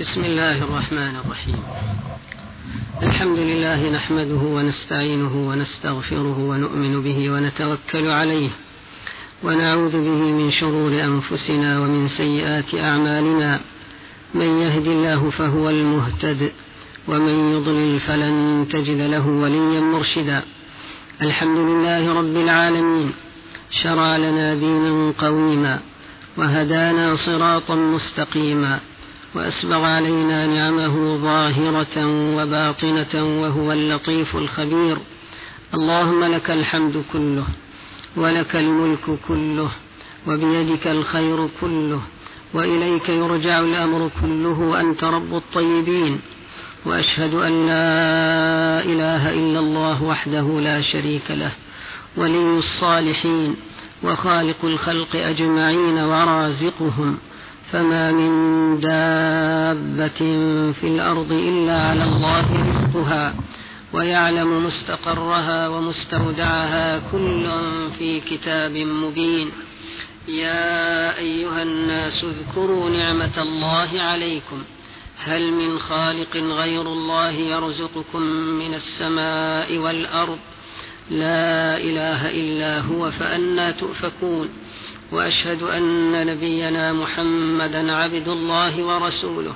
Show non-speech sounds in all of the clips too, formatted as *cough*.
بسم الله الرحمن الرحيم. الحمد لله نحمده ونستعينه ونستغفره ونؤمن به ونتوكل عليه. ونعوذ به من شرور أنفسنا ومن سيئات أعمالنا. من يهد الله فهو المهتد ومن يضلل فلن تجد له وليا مرشدا. الحمد لله رب العالمين. شرع لنا دينا قويما وهدانا صراطا مستقيما. وأسبغ علينا نعمه ظاهرة وباطنة وهو اللطيف الخبير. اللهم لك الحمد كله ولك الملك كله وبيدك الخير كله وإليك يرجع الأمر كله أنت رب الطيبين. وأشهد أن لا إله إلا الله وحده لا شريك له ولي الصالحين وخالق الخلق أجمعين ورازقهم. فما من دابة في الأرض إلا على الله رزقها ويعلم مستقرها ومستودعها كل في كتاب مبين. يا أيها الناس اذكروا نعمة الله عليكم. هل من خالق غير الله يرزقكم من السماء والأرض؟ لا إله إلا هو فأنا تؤفكون. وأشهد أن نبينا محمدا عبد الله ورسوله.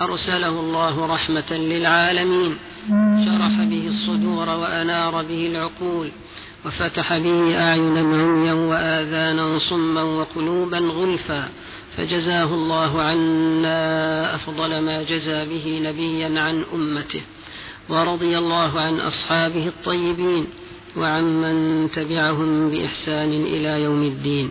أرسله الله رحمة للعالمين. شرح به الصدور وأنار به العقول. وفتح به اعينا عميا وآذانا صما وقلوبا غلفا. فجزاه الله عنا أفضل ما جزى به نبيا عن أمته. ورضي الله عن أصحابه الطيبين. وعمن تبعهم بإحسان إلى يوم الدين.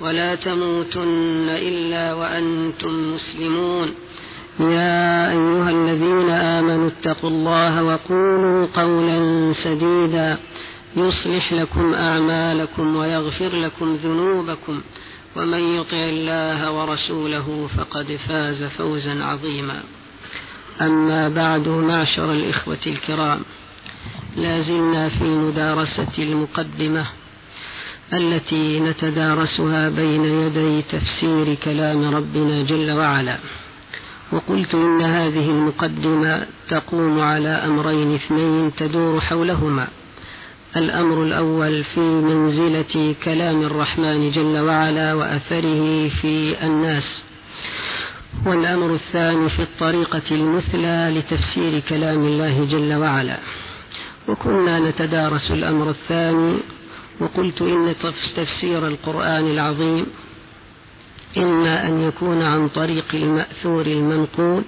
ولا تموتن إلا وأنتم مسلمون. يا أيها الذين آمنوا اتقوا الله وقولوا قولا سديدا. يصلح لكم أعمالكم ويغفر لكم ذنوبكم. ومن يطع الله ورسوله فقد فاز فوزا عظيما. أما بعد معشر الإخوة الكرام لا زلنا في مدارسة المقدمة. التي نتدارسها بين يدي تفسير كلام ربنا جل وعلا. وقلت إن هذه المقدمة تقوم على أمرين اثنين تدور حولهما. الأمر الأول في منزلة كلام الرحمن جل وعلا وأثره في الناس. والأمر الثاني في الطريقة المثلى لتفسير كلام الله جل وعلا. وكنا نتدارس الأمر الثاني وقلت إن تفسير القرآن العظيم إما أن يكون عن طريق المأثور المنقول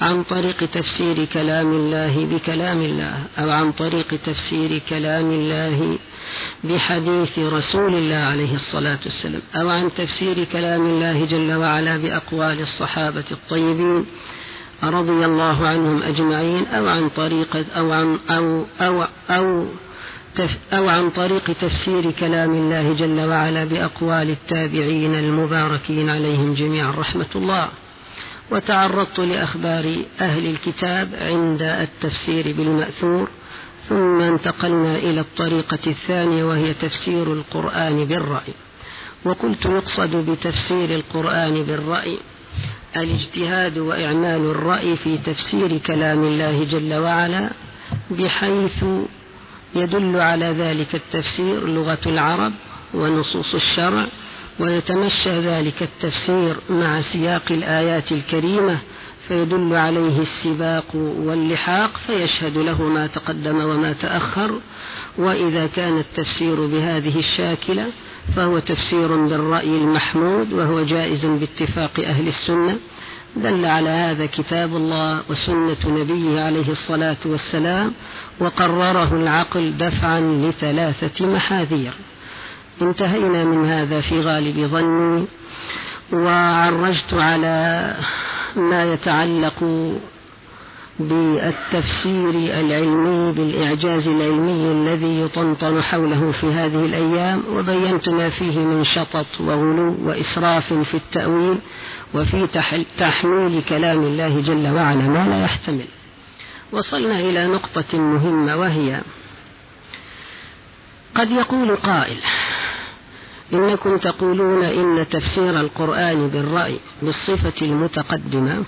عن طريق تفسير كلام الله بكلام الله أو عن طريق تفسير كلام الله بحديث رسول الله عليه الصلاة والسلام أو عن تفسير كلام الله جل وعلا بأقوال الصحابة الطيبين رضي الله عنهم أجمعين أو عن طريقة أو عن أو أو, أو أو عن طريق تفسير كلام الله جل وعلا بأقوال التابعين المباركين عليهم جميعا. رحمة الله. وتعرضت لأخبار أهل الكتاب عند التفسير بالمأثور ثم انتقلنا إلى الطريقة الثانية وهي تفسير القرآن بالرأي. وقلت يقصد بتفسير القرآن بالرأي الاجتهاد وإعمال الرأي في تفسير كلام الله جل وعلا بحيث يدل على ذلك التفسير لغة العرب ونصوص الشرع ويتمشى ذلك التفسير مع سياق الآيات الكريمة فيدل عليه السباق واللحاق فيشهد له ما تقدم وما تأخر وإذا كان التفسير بهذه الشاكلة فهو تفسير بالرأي المحمود وهو جائز باتفاق أهل السنة دل على هذا كتاب الله وسنة نبيه عليه الصلاة والسلام وقرره العقل دفعا لثلاثة محاذير. انتهينا من هذا في غالب ظني وعرجت على ما يتعلق بالتفسير العلمي بالإعجاز العلمي الذي يطنطن حوله في هذه الأيام وبينت ما فيه من شطط وغلو وإسراف في التأويل وفي تحميل كلام الله جل وعلا ما لا يحتمل. وصلنا إلى نقطة مهمة وهي قد يقول قائل إنكم تقولون إن تفسير القرآن بالرأي بالصفة المتقدمة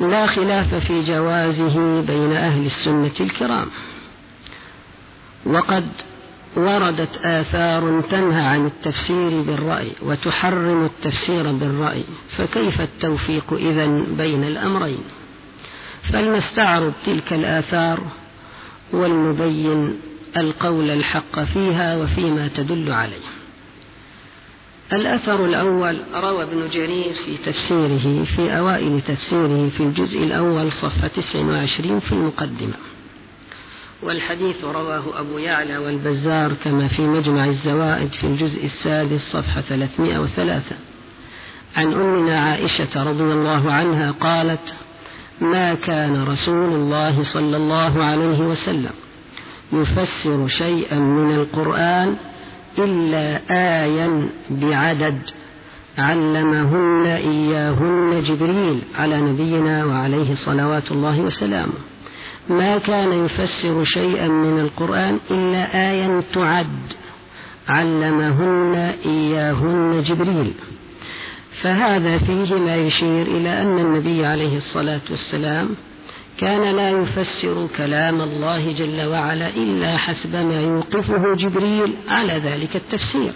لا خلاف في جوازه بين أهل السنة الكرام. وقد وردت آثار تنهى عن التفسير بالرأي وتحرم التفسير بالرأي فكيف التوفيق إذا بين الأمرين؟ فلنستعرض تلك الآثار ولنبين القول الحق فيها وفيما تدل عليه. الأثر الأول روى ابن جرير في تفسيره في أوائل تفسيره في الجزء الأول صفحة 29 في المقدمة. والحديث رواه أبو يعلى والبزار كما في مجمع الزوائد في الجزء السادس صفحة 303 عن أمنا عائشة رضي الله عنها قالت ما كان رسول الله صلى الله عليه وسلم يفسر شيئا من القرآن إلا آيا بعدد. علمهن إياهن جبريل على نبينا وعليه صلوات الله وسلامه. ما كان يفسر شيئا من القرآن إلا آيا تعد. علمهن إياهن جبريل. فهذا فيه ما يشير إلى أن النبي عليه الصلاة والسلام كان لا يفسر كلام الله جل وعلا إلا حسب ما يوقفه جبريل على ذلك التفسير.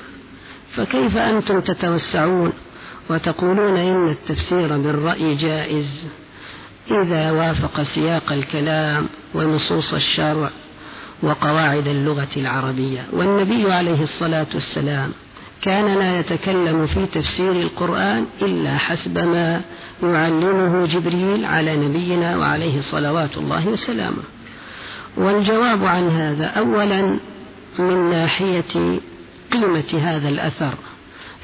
فكيف أنتم تتوسعون وتقولون إن التفسير بالرأي جائز؟ إذا وافق سياق الكلام ونصوص الشرع وقواعد اللغة العربية. والنبي عليه الصلاة والسلام كان لا يتكلم في تفسير القرآن إلا حسب ما يعلمه جبريل على نبينا وعليه صلوات الله وسلامه. والجواب عن هذا أولا من ناحية قيمة هذا الأثر.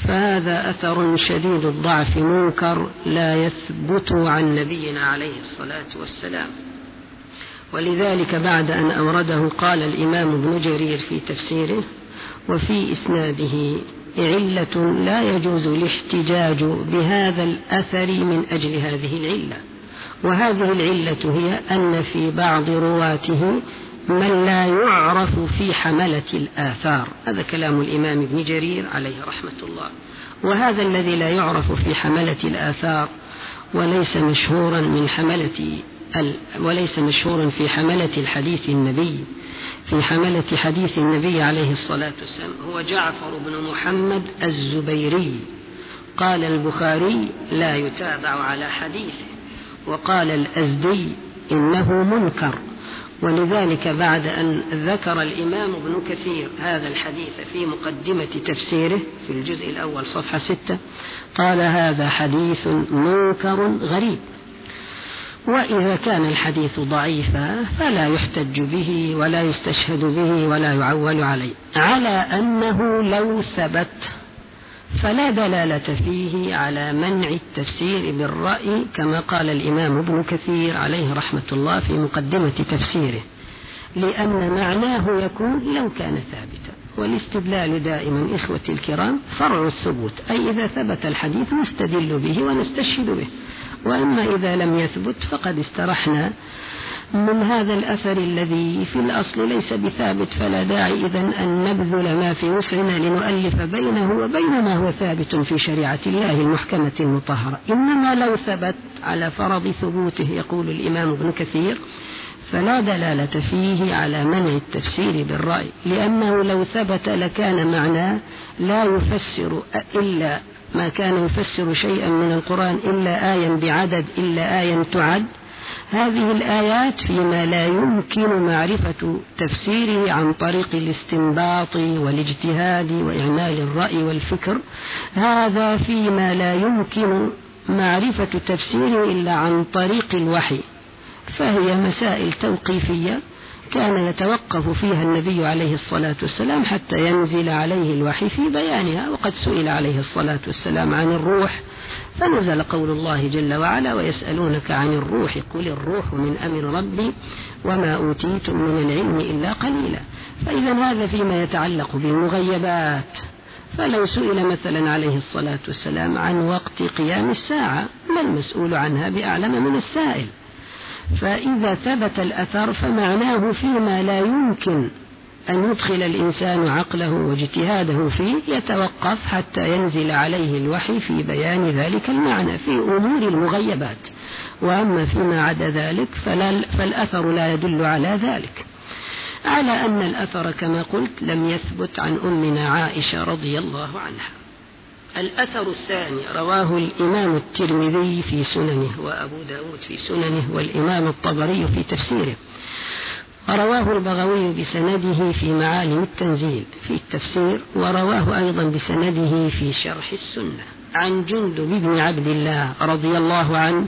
فهذا أثر شديد الضعف منكر لا يثبت عن نبينا عليه الصلاة والسلام. ولذلك بعد أن أورده قال الإمام ابن جرير في تفسيره وفي إسناده علة لا يجوز الاحتجاج بهذا الأثر من أجل هذه العلة. وهذه العلة هي أن في بعض رواته من لا يعرف في حملة الآثار. هذا كلام الإمام ابن جرير عليه رحمة الله. وهذا الذي لا يعرف في حملة الآثار وليس مشهورا من حملة وليس مشهورا في حملة الحديث النبي في حملة حديث النبي عليه الصلاة والسلام هو جعفر بن محمد الزبيري. قال البخاري لا يتابع على حديثه. وقال الأزدي إنه منكر. ولذلك بعد أن ذكر الإمام ابن كثير هذا الحديث في مقدمة تفسيره في الجزء الأول صفحة ستة قال هذا حديث منكر غريب. وإذا كان الحديث ضعيفا فلا يحتج به ولا يستشهد به ولا يعول عليه على أنه لو ثبت فلا دلالة فيه على منع التفسير بالرأي كما قال الإمام ابن كثير عليه رحمة الله في مقدمة تفسيره لأن معناه يكون لو كان ثابتا. والاستدلال دائما إخوتي الكرام فرع الثبوت أي إذا ثبت الحديث نستدل به ونستشهد به. وأما إذا لم يثبت فقد استرحنا من هذا الأثر الذي في الأصل ليس بثابت فلا داعي إذا أن نبذل ما في وسعنا لنؤلف بينه وبين ما هو ثابت في شريعة الله المحكمة المطهرة. إنما لو ثبت على فرض ثبوته يقول الإمام ابن كثير فلا دلالة فيه على منع التفسير بالرأي لأنه لو ثبت لكان معناه لا يفسر إلا ما كان يفسر شيئا من القرآن إلا آية بعدد إلا آية تعد. هذه الآيات فيما لا يمكن معرفة تفسيره عن طريق الاستنباط والاجتهاد وإعمال الرأي والفكر. هذا فيما لا يمكن معرفة تفسيره إلا عن طريق الوحي فهي مسائل توقيفية. كان يتوقف فيها النبي عليه الصلاة والسلام حتى ينزل عليه الوحي في بيانها وقد سئل عليه الصلاة والسلام عن الروح فنزل قول الله جل وعلا ويسألونك عن الروح قل الروح من أمر ربي وما أوتيتم من العلم إلا قليلا. فإذا هذا فيما يتعلق بالمغيبات فلو سئل مثلا عليه الصلاة والسلام عن وقت قيام الساعة ما المسؤول عنها بأعلم من السائل؟ فإذا ثبت الأثر فمعناه فيما لا يمكن أن يدخل الإنسان عقله واجتهاده فيه يتوقف حتى ينزل عليه الوحي في بيان ذلك المعنى في أمور المغيبات. وأما فيما عدا ذلك فلا فالأثر لا يدل على ذلك. على أن الأثر كما قلت لم يثبت عن أمنا عائشة رضي الله عنها. الأثر الثاني رواه الإمام الترمذي في سننه وأبو داود في سننه والإمام الطبري في تفسيره. ورواه البغوي بسنده في معالم التنزيل في التفسير ورواه أيضا بسنده في شرح السنة. عن جندب بن عبد الله رضي الله عنه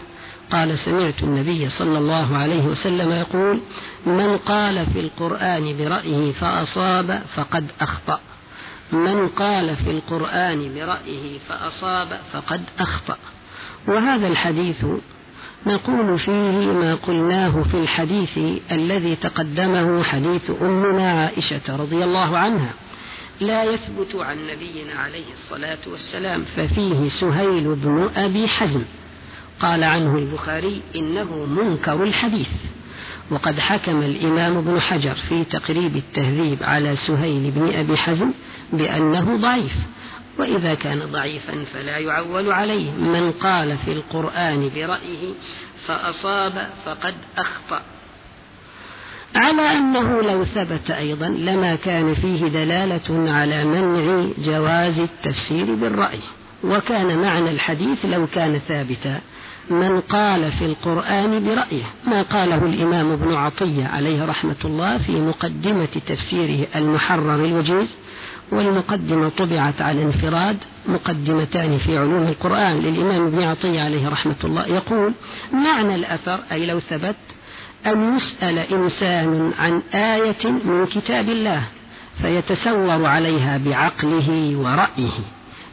قال سمعت النبي صلى الله عليه وسلم يقول من قال في القرآن برأيه فأصاب فقد أخطأ. من قال في القرآن برأيه فأصاب فقد أخطأ. وهذا الحديث نقول فيه ما قلناه في الحديث الذي تقدمه حديث أمنا عائشة رضي الله عنها لا يثبت عن نبينا عليه الصلاة والسلام ففيه سهيل بن أبي حزم. قال عنه البخاري إنه منكر الحديث. وقد حكم الإمام ابن حجر في تقريب التهذيب على سهيل بن أبي حزم بأنه ضعيف. وإذا كان ضعيفا فلا يعول عليه. من قال في القرآن برأيه فأصاب فقد أخطأ. على أنه لو ثبت أيضا لما كان فيه دلالة على منع جواز التفسير بالرأي. وكان معنى الحديث لو كان ثابتا من قال في القرآن برأيه. ما قاله الإمام ابن عطية عليه رحمة الله في مقدمة تفسيره المحرر الوجيز. والمقدمة طبعت على انفراد مقدمتان في علوم القرآن للإمام ابن عطية عليه رحمة الله. يقول معنى الأثر أي لو ثبت أن يسأل إنسان عن آية من كتاب الله فيتسور عليها بعقله ورأيه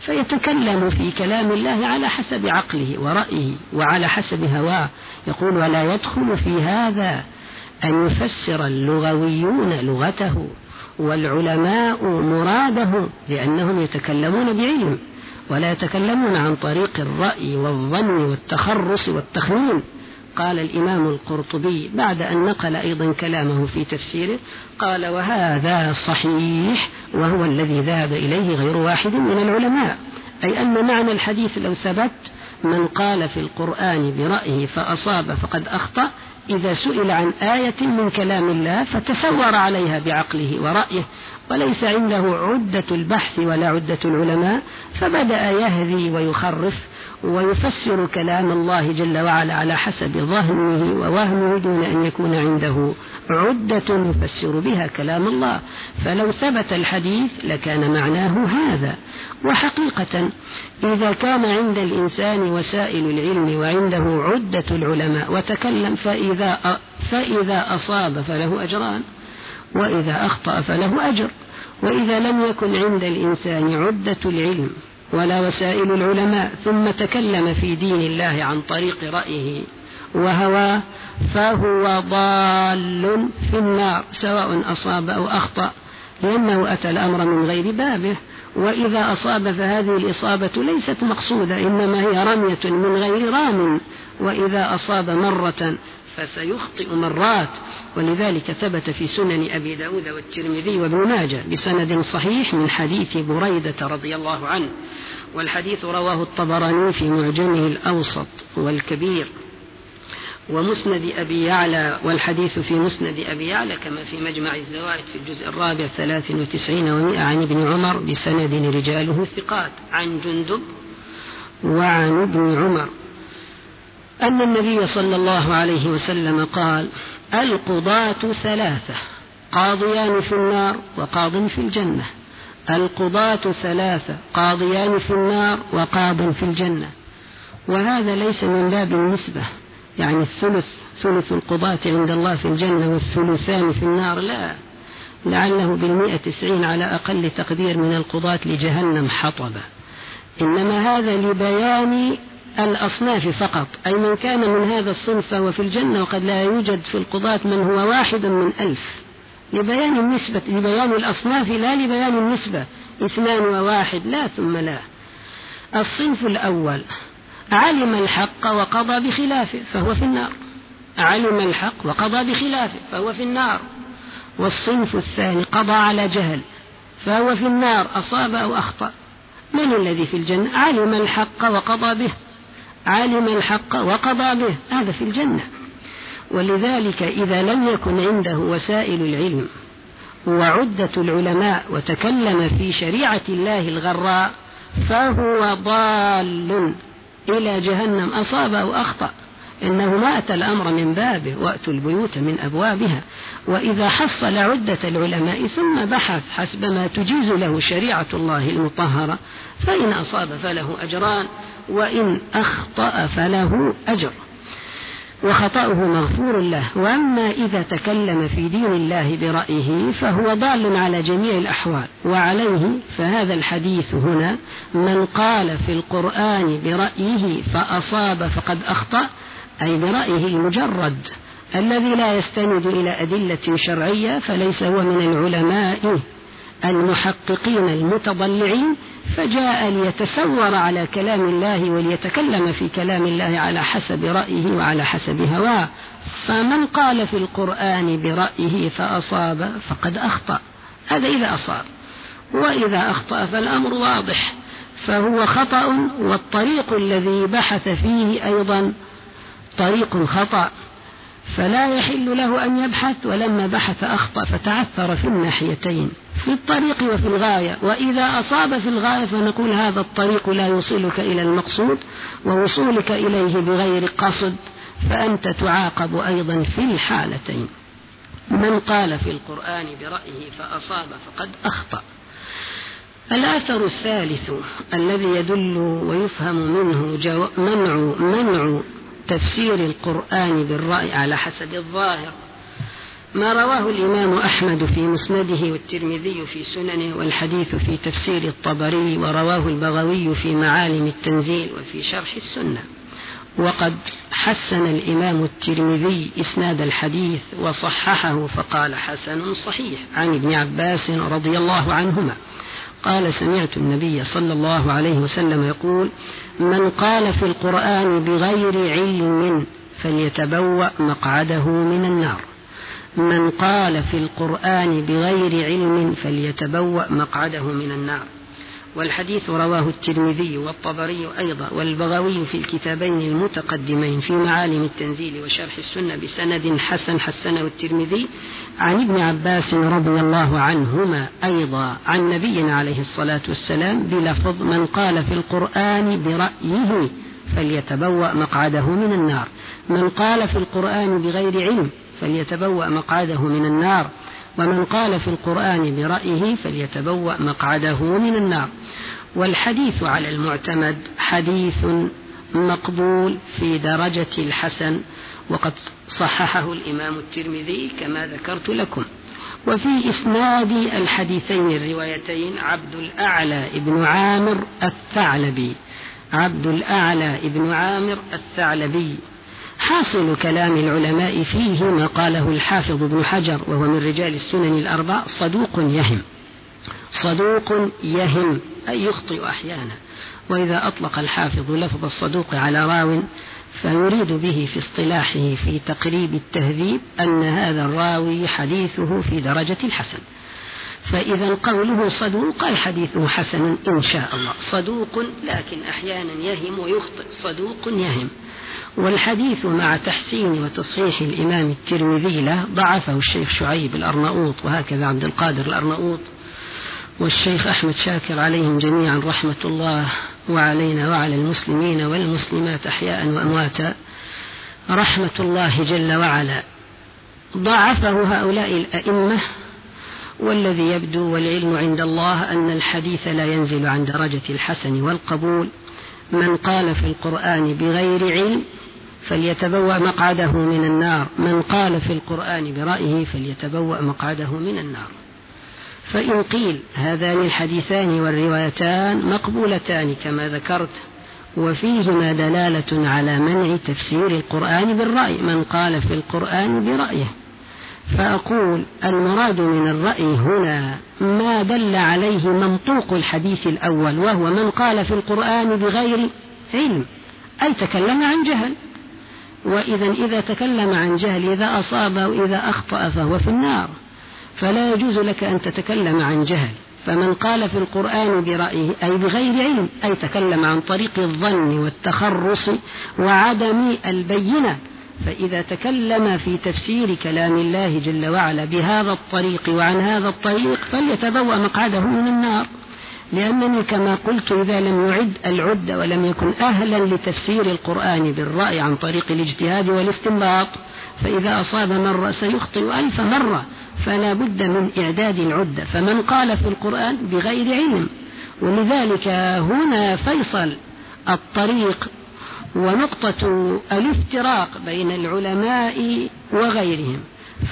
فيتكلم في كلام الله على حسب عقله ورأيه وعلى حسب هواه. يقول ولا يدخل في هذا أن يفسر اللغويون لغته. والعلماء مراده لأنهم يتكلمون بعلم ولا يتكلمون عن طريق الرأي والظن والتخرص والتخمين. قال الإمام القرطبي بعد أن نقل أيضا كلامه في تفسيره قال وهذا صحيح وهو الذي ذهب إليه غير واحد من العلماء. أي أن معنى الحديث لو ثبت من قال في القرآن برأيه فأصاب فقد أخطأ إذا سئل عن آية من كلام الله فتسور عليها بعقله ورأيه وليس عنده عدة البحث ولا عدة العلماء فبدأ يهذي ويخرف ويفسر كلام الله جل وعلا على حسب ظهنه ووهمه دون أن يكون عنده عدة يفسر بها كلام الله. فلو ثبت الحديث لكان معناه هذا. وحقيقة إذا كان عند الإنسان وسائل العلم وعنده عدة العلماء وتكلم فإذا, فإذا أصاب فله أجران وإذا أخطأ فله أجر. وإذا لم يكن عند الإنسان عدة العلم ولا وسائل العلماء ثم تكلم في دين الله عن طريق رأيه وهواه فهو ضال في النار سواء أصاب أو أخطأ لأنه أتى الأمر من غير بابه وإذا أصاب فهذه الإصابة ليست مقصودة إنما هي رمية من غير رام وإذا أصاب مرة فسيخطئ مرات. ولذلك ثبت في سنن أبي داود والترمذي وابن ماجه بسند صحيح من حديث بريدة رضي الله عنه. والحديث رواه الطبراني في معجمه الأوسط والكبير. ومسند أبي يعلى والحديث في مسند أبي يعلى كما في مجمع الزوائد في الجزء الرابع ثلاث وتسعين ومائة عن ابن عمر بسند رجاله ثقات. عن جندب وعن ابن عمر. أن النبي صلى الله عليه وسلم قال القضاة ثلاثة قاضيان في النار وقاض في الجنة. القضاة ثلاثة قاضيان في النار وقاض في الجنة. وهذا ليس من باب النسبة يعني الثلث ثلث القضاة عند الله في الجنة والثلثان في النار لا. لعله بالمئة تسعين على أقل تقدير من القضاة لجهنم حطبا إنما هذا لبيان الأصناف فقط أي من كان من هذا الصنف فهو في الجنة وقد لا يوجد في القضاة من هو واحد من ألف. لبيان النسبة لبيان الأصناف لا لبيان النسبة اثنان وواحد لا ثم لا. الصنف الأول علم الحق وقضى بخلافه فهو في النار. علم الحق وقضى بخلافه فهو في النار. والصنف الثاني قضى على جهل فهو في النار أصاب أو أخطأ. من الذي في الجنة؟ علم الحق وقضى به. علم الحق وقضى به. هذا في الجنة. ولذلك إذا لم يكن عنده وسائل العلم وعدة العلماء وتكلم في شريعة الله الغراء فهو ضال إلى جهنم. أصاب أو أخطأ إنه ما أتى الأمر من بابه وأتوا البيوت من أبوابها. وإذا حصل عدة العلماء ثم بحث حسب ما تجيز له شريعة الله المطهرة فإن أصاب فله أجران. وإن أخطأ فله أجر. وخطأه مغفور له. وأما إذا تكلم في دين الله برأيه فهو ضال على جميع الأحوال. وعليه فهذا الحديث هنا من قال في القرآن برأيه فأصاب فقد أخطأ أي برأيه المجرد الذي لا يستند إلى أدلة شرعية فليس هو من العلماء المحققين المتضلعين فجاء ليتسور على كلام الله وليتكلم في كلام الله على حسب رأيه وعلى حسب هواه. فمن قال في القرآن برأيه فأصاب فقد أخطأ. هذا إذا أصاب. وإذا أخطأ فالأمر واضح. فهو خطأ والطريق الذي بحث فيه أيضا طريق خطأ. فلا يحل له أن يبحث ولما بحث أخطأ فتعثر في الناحيتين. في الطريق وفي الغاية. وإذا أصاب في الغاية فنقول هذا الطريق لا يوصلك إلى المقصود ووصولك إليه بغير قصد فأنت تعاقب أيضا في الحالتين. من قال في القرآن برأيه فأصاب فقد أخطأ. الأثر الثالث الذي يدل ويفهم منه منع منع تفسير القرآن بالرأي على حسب الظاهر. ما رواه الإمام أحمد في مسنده والترمذي في سننه والحديث في تفسير الطبري ورواه البغوي في معالم التنزيل وفي شرح السنة. وقد حسن الإمام الترمذي إسناد الحديث وصححه فقال حسن صحيح. عن ابن عباس رضي الله عنهما قال سمعت النبي صلى الله عليه وسلم يقول من قال في القرآن بغير علم فليتبوأ مقعده من النار من قال في القرآن بغير علم فليتبوأ مقعده من النار. والحديث رواه الترمذي والطبري أيضا والبغوي في الكتابين المتقدمين في معالم التنزيل وشرح السنة بسند حسن حسنه الترمذي عن ابن عباس رضي الله عنهما أيضا عن نبينا عليه الصلاة والسلام بلفظ من قال في القرآن برأيه فليتبوأ مقعده من النار. من قال في القرآن بغير علم فليتبوأ مقعده من النار ومن قال في القرآن برأيه فليتبوأ مقعده من النار. والحديث على المعتمد حديث مقبول في درجة الحسن وقد صححه الإمام الترمذي كما ذكرت لكم. وفي إسناد الحديثين الروايتين عبد الأعلى ابن عامر الثعلبي. عبد الأعلى ابن عامر الثعلبي. حاصل كلام العلماء فيه ما قاله الحافظ ابن حجر وهو من رجال السنن الأربع صدوق يهم. صدوق يهم أي يخطئ أحيانا. وإذا أطلق الحافظ لفظ الصدوق على راو فيريد به في اصطلاحه في تقريب التهذيب أن هذا الراوي حديثه في درجة الحسن. فإذا قوله صدوق أي حديثه حسن إن شاء الله. صدوق لكن أحيانا يهم ويخطئ. صدوق يهم. والحديث مع تحسين وتصحيح الإمام الترمذي له ضعفه الشيخ شعيب الأرناؤوط وهكذا عبد القادر الأرناؤوط والشيخ أحمد شاكر عليهم جميعا رحمة الله وعلينا وعلى المسلمين والمسلمات أحياء وأمواتا. رحمة الله جل وعلا. ضعفه هؤلاء الأئمة والذي يبدو والعلم عند الله أن الحديث لا ينزل عن درجة الحسن والقبول. من قال في القرآن بغير علم فليتبوأ مقعده من النار. من قال في القرآن برأيه فليتبوأ مقعده من النار. فإن قيل هذان الحديثان والروايتان مقبولتان كما ذكرت وفيهما دلالة على منع تفسير القرآن بالرأي من قال في القرآن برأيه. فأقول المراد من الرأي هنا ما دل عليه منطوق الحديث الأول وهو من قال في القرآن بغير علم. أي تكلم عن جهل. وإذا إذا تكلم عن جهل إذا أصاب وإذا أخطأ فهو في النار. فلا يجوز لك أن تتكلم عن جهل. فمن قال في القرآن برأيه أي بغير علم أي تكلم عن طريق الظن والتخرص وعدم البينة فإذا تكلم في تفسير كلام الله جل وعلا بهذا الطريق وعن هذا الطريق فليتبوأ مقعده من النار. لأنني كما قلت إذا لم يعد العد ولم يكن أهلا لتفسير القرآن بالرأي عن طريق الاجتهاد والاستنباط فإذا أصاب مرة سيخطئ ألف مرة فلا بد من إعداد العدة فمن قال في القرآن بغير علم ولذلك هنا فيصل الطريق ونقطة الافتراق بين العلماء وغيرهم.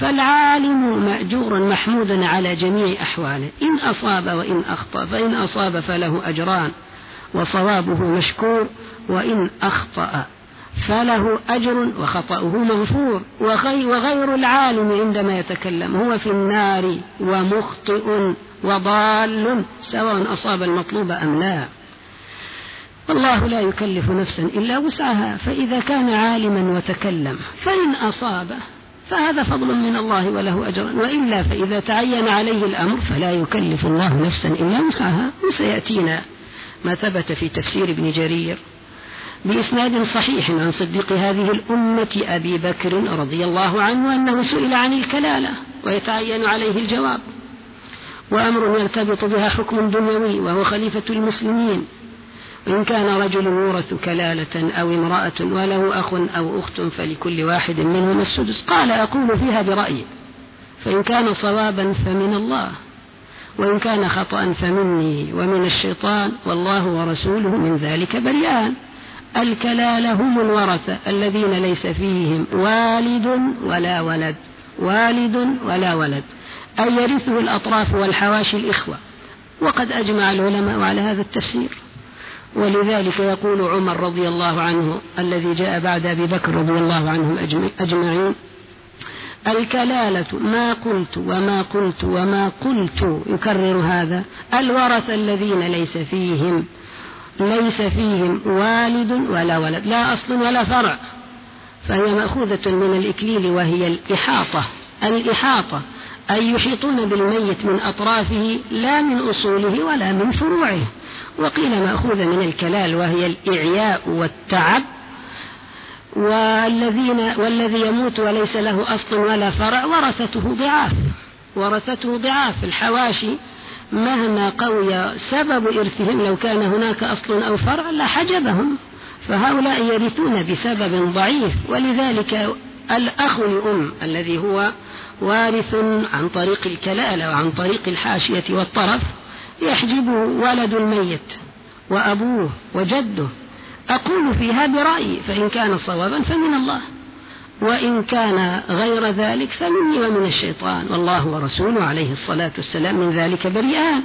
فالعالم مأجور محمود على جميع أحواله. إن أصاب وإن أخطأ فإن أصاب فله أجران وصوابه مشكور وإن أخطأ فله أجر وخطأه مغفور وغير العالم عندما يتكلم هو في النار ومخطئ وضال سواء أصاب المطلوب أم لا. والله لا يكلف نفسا إلا وسعها فإذا كان عالما وتكلم فإن أصاب فهذا فضل من الله وله أجر وإلا فإذا تعين عليه الأمر فلا يكلف الله نفسا إلا وسعها وسيأتينا ما ثبت في تفسير ابن جرير بإسناد صحيح عن صديق هذه الأمة أبي بكر رضي الله عنه أنه سئل عن الكلالة ويتعين عليه الجواب وأمر يرتبط بها حكم دنيوي وهو خليفة المسلمين. إن كان رجل يورث كلالة أو امرأة وله أخ أو أخت فلكل واحد منهم السدس قال أقول فيها برأيي فإن كان صوابا فمن الله وإن كان خطأ فمني ومن الشيطان والله ورسوله من ذلك بريان الكلالة هم الورثة الذين ليس فيهم والد ولا ولد والد ولا ولد أي يرثه الأطراف والحواشي الإخوة. وقد أجمع العلماء على هذا التفسير. ولذلك يقول عمر رضي الله عنه الذي جاء بعد أبي بكر رضي الله عنهم أجمعين الكلالة ما قلت وما قلت وما قلت يكرر هذا الورث الذين ليس فيهم ليس فيهم والد ولا ولد لا أصل ولا فرع فهي مأخوذة من الإكليل وهي الإحاطة الإحاطة أي يحيطون بالميت من أطرافه لا من أصوله ولا من فروعه. وقيل مأخوذة من الكلال وهي الإعياء والتعب والذين والذي يموت وليس له أصل ولا فرع ورثته ضعاف. ورثته ضعاف الحواشي مهما قوي سبب إرثهم لو كان هناك أصل أو فرع لحجبهم. فهؤلاء يرثون بسبب ضعيف. ولذلك الأخ لأم الذي هو وارث عن طريق الكلالة وعن طريق الحاشية والطرف يحجبه ولد الميت وأبوه وجده. أقول فيها برأيي فإن كان صوابا فمن الله وإن كان غير ذلك فمني ومن الشيطان. والله ورسوله عليه الصلاة والسلام من ذلك بريئان.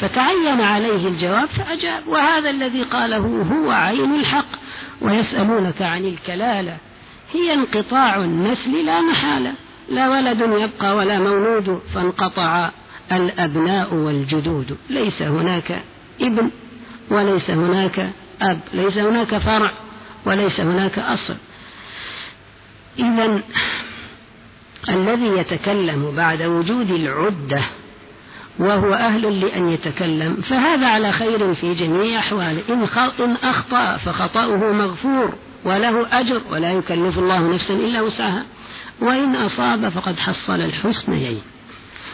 فتعين عليه الجواب فأجاب. وهذا الذي قاله هو عين الحق ويسألونك عن الكلالة هي انقطاع النسل لا محالة. لا ولد يبقى ولا مولود فانقطع الأبناء والجدود. ليس هناك ابن وليس هناك أب ليس هناك فرع وليس هناك أصل. إذا الذي يتكلم بعد وجود العدة وهو أهل لأن يتكلم فهذا على خير في جميع أحواله. إن أخطأ فخطأه مغفور وله أجر ولا يكلف الله نفسا إلا وسعها. وإن أصاب فقد حصل الحسنيين.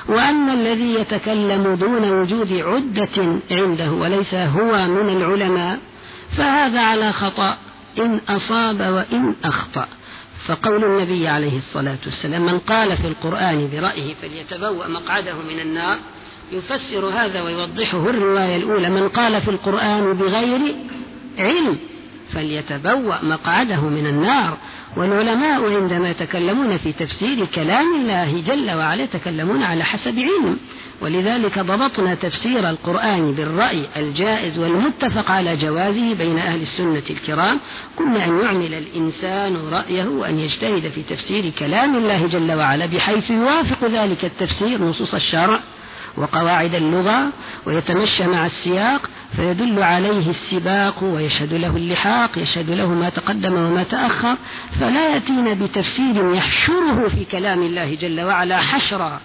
وأما الذي يتكلم دون وجود عدة عنده وليس هو من العلماء فهذا على خطأ. إن أصاب وإن أخطأ. فقول النبي عليه الصلاة والسلام من قال في القرآن برأيه فليتبوأ مقعده من النار يفسر هذا ويوضحه الرواية الأولى من قال في القرآن بغير علم فليتبوأ مقعده من النار والعلماء عندما يتكلمون في تفسير كلام الله جل وعلا يتكلمون على حسب علم. ولذلك ضبطنا تفسير القرآن بالرأي الجائز والمتفق على جوازه بين أهل السنة الكرام. كنا أن يعمل الإنسان رأيه وأن يجتهد في تفسير كلام الله جل وعلا بحيث يوافق ذلك التفسير نصوص الشرع. وقواعد اللغة ويتمشى مع السياق فيدل عليه السباق ويشهد له اللحاق يشهد له ما تقدم وما تأخر فلا يأتينا بتفسير يحشره في كلام الله جل وعلا حشرا.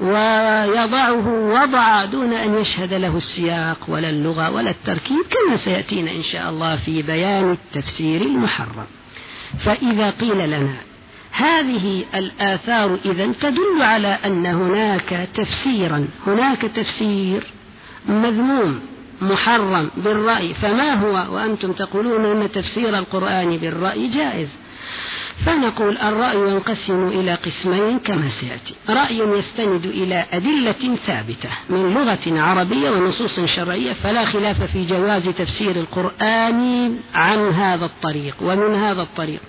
ويضعه وضع دون أن يشهد له السياق ولا اللغة ولا التركيب كما سيأتينا إن شاء الله في بيان التفسير المحرم. فإذا قيل لنا هذه الآثار إذا تدل على أن هناك تفسيرا هناك تفسير مذموم محرم بالرأي. فما هو؟ وأنتم تقولون أن تفسير القرآن بالرأي جائز. فنقول الرأي ينقسم إلى قسمين كما سيأتي. رأي يستند إلى أدلة ثابتة من لغة عربية ونصوص شرعية فلا خلاف في جواز تفسير القرآن عن هذا الطريق ومن هذا الطريق.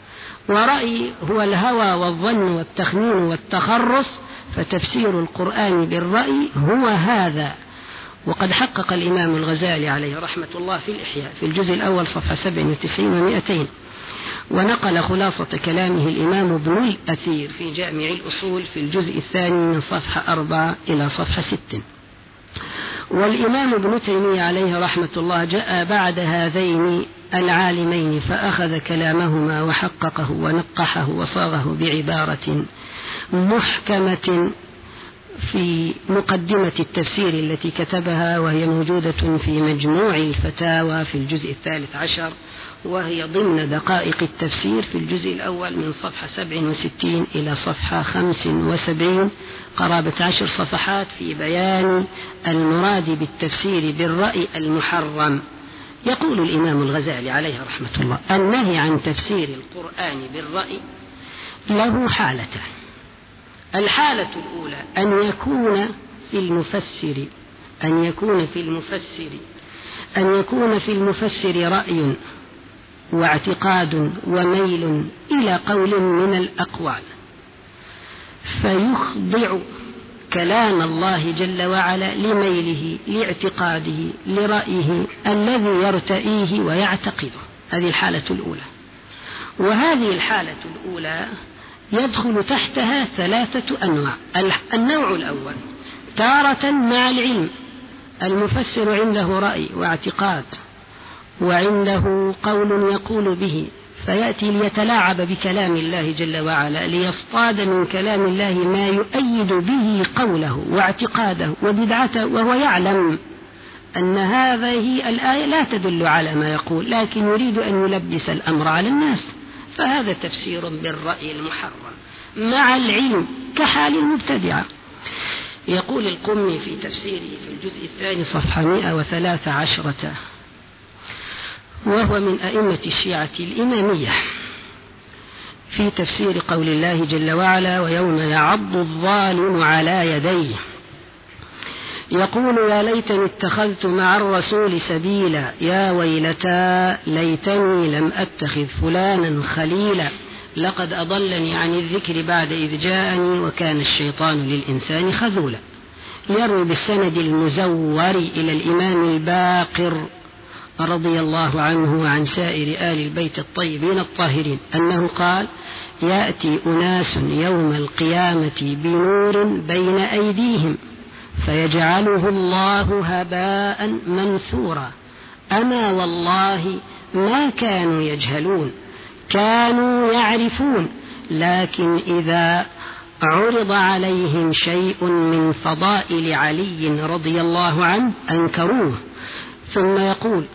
ورأي هو الهوى والظن والتخمين والتخرص فتفسير القرآن بالرأي هو هذا. وقد حقق الإمام الغزالي عليه رحمة الله في الإحياء في الجزء الأول صفحة 97 ومئتين ونقل خلاصة كلامه الإمام ابن الأثير في جامع الأصول في الجزء الثاني من صفحة أربعة إلى صفحة ست. والإمام ابن تيمية عليه رحمة الله جاء بعد هذين العالمين فأخذ كلامهما وحققه ونقحه وصاغه بعبارة محكمة في مقدمة التفسير التي كتبها وهي موجودة في مجموع الفتاوى في الجزء الثالث عشر وهي ضمن دقائق التفسير في الجزء الأول من صفحة 67 إلى صفحة 75 قرابة عشر صفحات في بيان المراد بالتفسير بالرأي المحرم. يقول الإمام الغزالي عليه رحمة الله النهي عن تفسير القرآن بالرأي له حالتان. الحالة الأولى أن يكون في المفسر أن يكون في المفسر أن يكون في المفسر رأي واعتقاد وميل إلى قول من الأقوال. فيخضع كلام الله جل وعلا لميله لاعتقاده لرأيه الذي يرتئيه ويعتقده. هذه الحالة الأولى. وهذه الحالة الأولى يدخل تحتها ثلاثة أنواع. النوع الأول تارة مع العلم. المفسر عنده رأي واعتقاد وعنده قول يقول به. فيأتي ليتلاعب بكلام الله جل وعلا ليصطاد من كلام الله ما يؤيد به قوله واعتقاده وبدعته وهو يعلم أن هذه الآية لا تدل على ما يقول لكن يريد أن يلبس الأمر على الناس. فهذا تفسير بالرأي المحرم مع العلم كحال المبتدعة يقول القمي في تفسيره في الجزء الثاني صفحة 113 وهو من أئمة الشيعة الإمامية. في تفسير قول الله جل وعلا ويوم يعض الظالم على يديه. يقول يا ليتني اتخذت مع الرسول سبيلا. يا ويلتى ليتني لم أتخذ فلانا خليلا. لقد أضلني عن الذكر بعد إذ جاءني وكان الشيطان للإنسان خذولا. يروي بالسند المزور إلى الإمام الباقر رضي الله عنه وعن سائر آل البيت الطيبين الطاهرين أنه قال يأتي أناس يوم القيامة بنور بين أيديهم فيجعله الله هباء منثورا. أما والله ما كانوا يجهلون كانوا يعرفون لكن إذا عرض عليهم شيء من فضائل علي رضي الله عنه أنكروه ثم يقول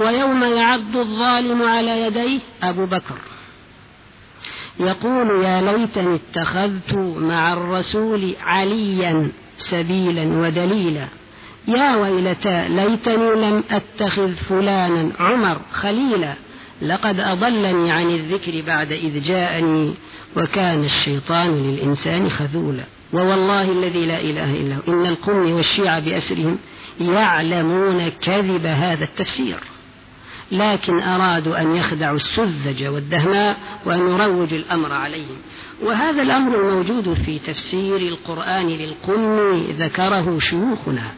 ويوم يعض الظالم على يديه أبو بكر. يقول يا ليتني اتخذت مع الرسول عليا سبيلا ودليلا. يا ويلتى ليتني لم أتخذ فلانا عمر خليلا. لقد أضلني عن الذكر بعد إذ جاءني وكان الشيطان للإنسان خذولا. ووالله الذي لا إله إلا هو. إن القم والشيعة بأسرهم يعلمون كذب هذا التفسير. لكن أرادوا أن يخدعوا السذج والدهماء وأن يروجوا الأمر عليهم. وهذا الأمر الموجود في تفسير القرآن للقم ذكره شيوخنا.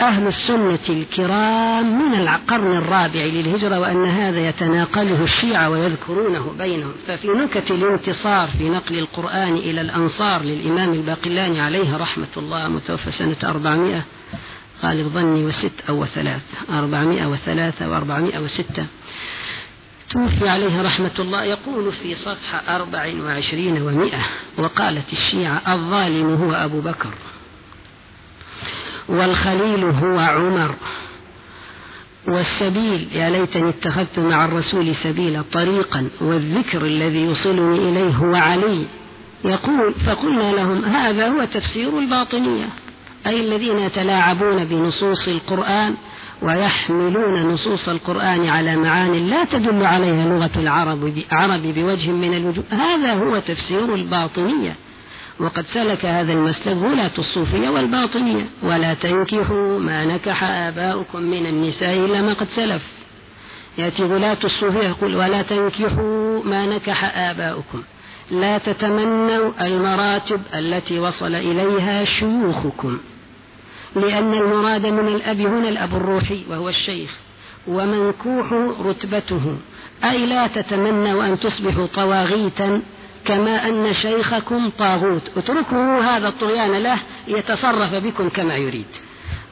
أهل السنة الكرام من القرن الرابع للهجرة وأن هذا يتناقله الشيعة ويذكرونه بينهم. ففي نكت الانتصار في نقل القرآن إلى الأنصار للإمام الباقلاني عليه رحمة الله متوفى سنة 400 قال ظني وست أو وثلاث أربعمائة وثلاثة وأربعمائة وستة. توفي عليه رحمة الله يقول في صفحة أربع وعشرين ومائة. وقالت الشيعة الظالم هو أبو بكر والخليل هو عمر والسبيل يا ليتني اتخذت مع الرسول سبيلا طريقا والذكر الذي يوصلني إليه هو علي. يقول فقلنا لهم هذا هو تفسير الباطنية. أي الذين يتلاعبون بنصوص القرآن ويحملون نصوص القرآن على معان لا تدل عليها لغة العرب بوجه من الوجوه. هذا هو تفسير الباطنية. وقد سلك هذا المسلك غلاة الصوفية والباطنية. ولا تنكحوا ما نكح آباؤكم من النساء إلا ما قد سلف. يأتي غلاة الصوفية يقول ولا تنكحوا ما نكح آباؤكم. لا تتمنوا المراتب التي وصل إليها شيوخكم. لأن المراد من الأب هنا الأب الروحي وهو الشيخ ومنكوح رتبته أي لا تتمنوا أن تصبحوا طواغيتا كما أن شيخكم طاغوت. اتركوا هذا الطغيان له يتصرف بكم كما يريد.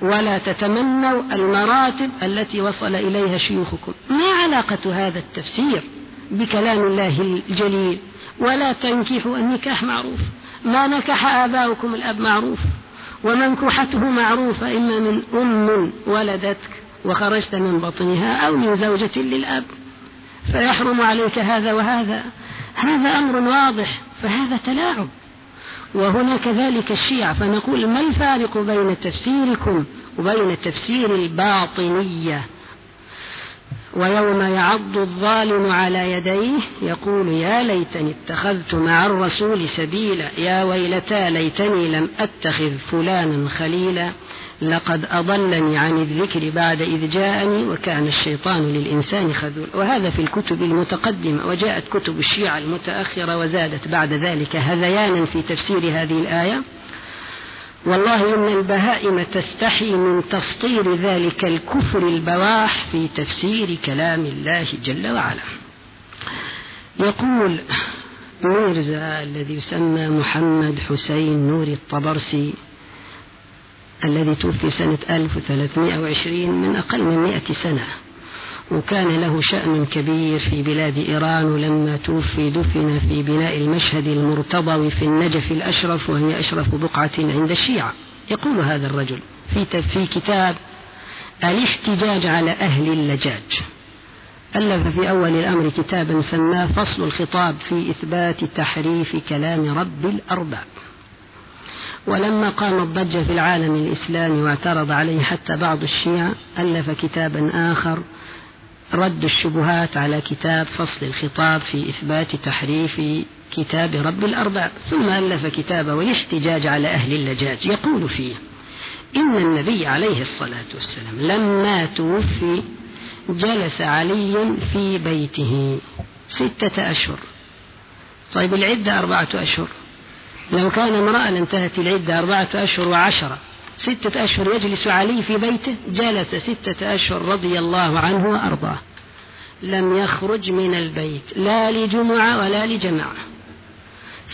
ولا تتمنوا المراتب التي وصل إليها شيوخكم. ما علاقة هذا التفسير بكلام الله الجليل؟ ولا تنكحوا النكاح معروف. ما نكح آباؤكم الأب معروف. ومنكوحته معروفة إما من أم ولدتك وخرجت من بطنها أو من زوجة للأب. فيحرم عليك هذا وهذا. هذا أمر واضح فهذا تلاعب. وهنا كذلك الشيعة فنقول ما الفارق بين تفسيركم وبين تفسير الباطنية؟ ويوم يعض الظالم على يديه يقول يا ليتني اتخذت مع الرسول سبيلا يا ويلتى ليتني لم أتخذ فلانا خليلا لقد أضلني عن الذكر بعد إذ جاءني وكان الشيطان للإنسان خذول. وهذا في الكتب المتقدمة وجاءت كتب الشيعة المتأخرة وزادت بعد ذلك هذيانا في تفسير هذه الآية. والله إن البهائم تستحي من تسطير ذلك الكفر البواح في تفسير كلام الله جل وعلا. يقول ميرزا الذي يسمى محمد حسين نور الطبرسي الذي توفي سنة 1320 من أقل من مئة سنة. وكان له شأن كبير في بلاد إيران ولما توفي دفن في بناء المشهد المرتضوي في النجف الأشرف وهي أشرف بقعة عند الشيعة. يقول هذا الرجل في في كتاب الاحتجاج على أهل اللجاج. ألف في أول الأمر كتابا سماه فصل الخطاب في إثبات تحريف كلام رب الأرباب. ولما قامت ضجة في العالم الإسلامي واعترض عليه حتى بعض الشيعة ألف كتابا آخر رد الشبهات على كتاب فصل الخطاب في إثبات تحريف كتاب رب الأرباب ثم ألف كتابه والاحتجاج على أهل اللجاج يقول فيه إن النبي عليه الصلاة والسلام لما توفي جلس علي في بيته ستة أشهر. طيب العدة أربعة أشهر؟ لو كان امرأة لانتهت العدة أربعة أشهر وعشرة ستة أشهر يجلس علي في بيته جلس ستة أشهر رضي الله عنه وأرضاه. لم يخرج من البيت لا لجمعة ولا لجماعة.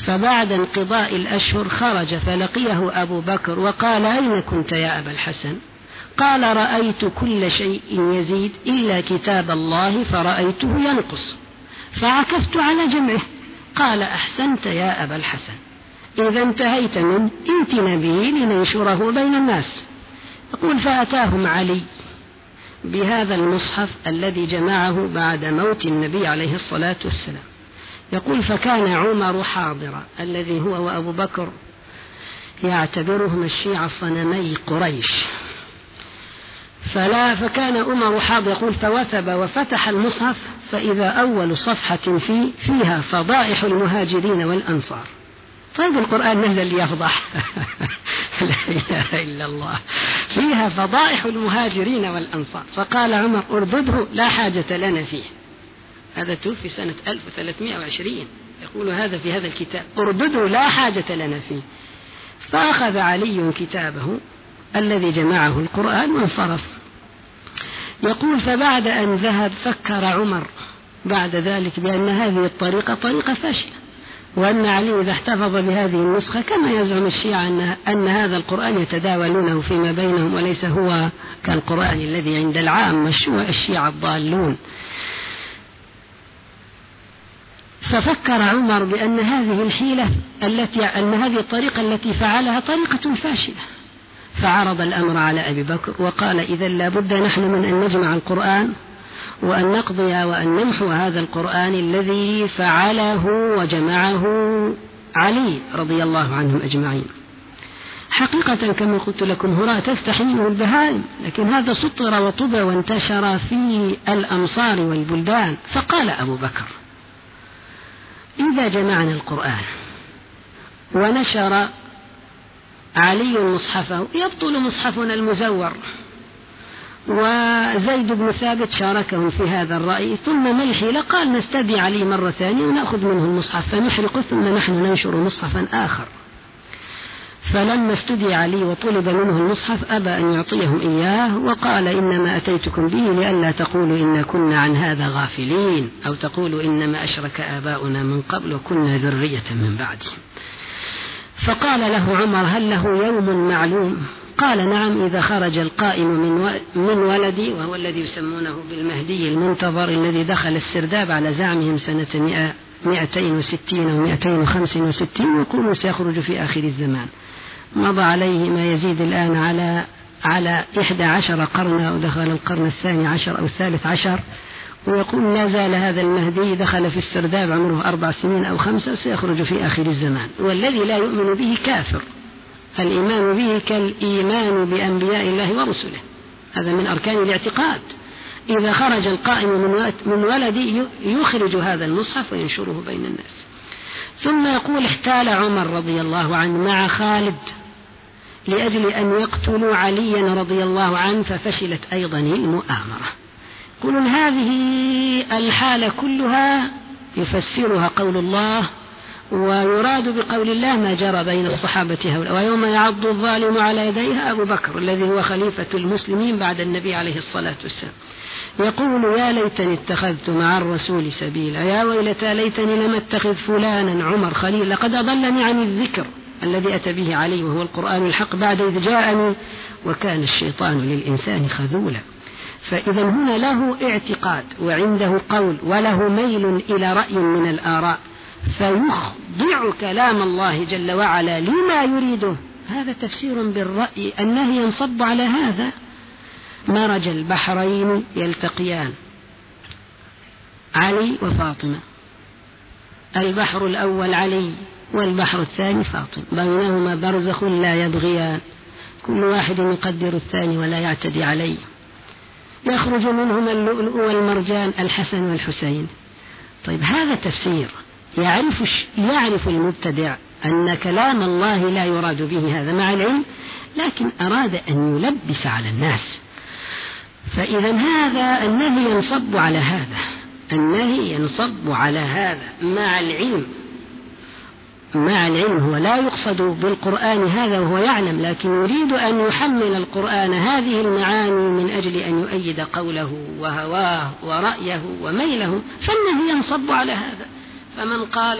فبعد انقضاء الأشهر خرج فلقيه أبو بكر وقال أين كنت يا أبا الحسن؟ قال رأيت كل شيء يزيد إلا كتاب الله فرأيته ينقص فعكفت على جمعه. قال أحسنت يا أبا الحسن. إذا انتهيت منه ائتنا به لننشره بين الناس. يقول فأتاهم علي بهذا المصحف الذي جمعه بعد موت النبي عليه الصلاة والسلام. يقول فكان عمر حاضرا الذي هو وأبو بكر يعتبرهم الشيعة صنمي قريش. فلا فكان عمر حاضر يقول فوثب وفتح المصحف فإذا أول صفحة فيه فيها فضائح المهاجرين والأنصار. طيب القرآن نزل ليفضح. *laughs* لا إله إلا الله. فيها فضائح المهاجرين والأنصار. فقال عمر اردده لا حاجة لنا فيه. هذا توفي سنة 1320 يقول هذا في هذا الكتاب. اردده لا حاجة لنا فيه. فأخذ علي كتابه الذي جمعه القرآن وانصرف يقول فبعد أن ذهب فكر عمر بعد ذلك بأن هذه الطريقة طريقة فاشلة. وأن علي إذا احتفظ بهذه النسخة كما يزعم الشيعة أن, أن هذا القرآن يتداولونه فيما بينهم وليس هو كالقرآن الذي عند العام الشيعة الضالون. ففكر عمر بأن هذه الحيلة التي أن هذه الطريقة التي فعلها طريقة فاشلة. فعرض الأمر على أبي بكر وقال إذا لابد نحن من أن نجمع القرآن وأن نقضي وأن نمحو هذا القرآن الذي فعله وجمعه علي رضي الله عنهم أجمعين. حقيقة كما قلت لكم هراء تستحي منه البهائم لكن هذا سطر وطبع وانتشر في الأمصار والبلدان. فقال أبو بكر إذا جمعنا القرآن ونشر علي مصحفه يبطل مصحفنا المزور. وزيد بن ثابت شاركهم في هذا الرأي. ثم ملحي قال نستدعي علي مرة ثانية ونأخذ منه المصحف فنحرقه ثم نحن ننشر مصحفا آخر. فلما استدعي علي وطلب منه المصحف أبى أن يعطيهم إياه وقال إنما أتيتكم به لئلا تقولوا إن كنا عن هذا غافلين أو تقولوا إنما أشرك آباؤنا من قبل وكنا ذرية من بعدهم. فقال له عمر هل له يوم معلوم؟ قال نعم إذا خرج القائم من من ولدي وهو الذي يسمونه بالمهدي المنتظر الذي دخل السرداب على زعمهم سنة 260 أو 265 يقولون سيخرج في آخر الزمان. مضى عليه ما يزيد الآن على على إحدى عشر قرنا ودخل القرن الثاني عشر أو الثالث عشر. ويقول لا زال هذا المهدي دخل في السرداب عمره أربع سنين أو خمسة سيخرج في آخر الزمان. والذي لا يؤمن به كافر. الإيمان به كالإيمان بأنبياء الله ورسله. هذا من أركان الاعتقاد. إذا خرج القائم من ولدي يخرج هذا المصحف وينشره بين الناس. ثم يقول احتال عمر رضي الله عنه مع خالد لأجل أن يقتلوا عليا رضي الله عنه ففشلت أيضا المؤامرة. يقولون هذه الحالة كلها يفسرها قول الله ويراد بقول الله ما جرى بين الصحابة هؤلاء ويوم يعض الظالم على يديه أبو بكر الذي هو خليفة المسلمين بعد النبي عليه الصلاة والسلام. يقول يا ليتني اتخذت مع الرسول سبيلا يا ويلتى ليتني لم اتخذ فلانا عمر خليل لقد أضلني عن الذكر الذي أتى به علي وهو القرآن الحق بعد إذ جاءني وكان الشيطان للإنسان خذولا. فإذا هنا له اعتقاد وعنده قول وله ميل إلى رأي من الآراء. فيخضع كلام الله جل وعلا لما يريده. هذا تفسير بالرأي النهي ينصب على هذا. مرج البحرين يلتقيان علي وفاطمة. البحر الأول علي والبحر الثاني فاطمة. بينهما برزخ لا يبغيان. كل واحد يقدر الثاني ولا يعتدي عليه. يخرج منهما اللؤلؤ والمرجان الحسن والحسين. طيب هذا تفسير. يعرف يعرف المبتدع أن كلام الله لا يراد به هذا مع العلم لكن أراد أن يلبس على الناس. فإذا هذا النهي ينصب على هذا النهي ينصب على هذا مع العلم. مع العلم هو لا يقصد بالقرآن هذا وهو يعلم لكن يريد أن يحمل القرآن هذه المعاني من أجل أن يؤيد قوله وهواه ورأيه وميله فالنهي ينصب على هذا. فمن قال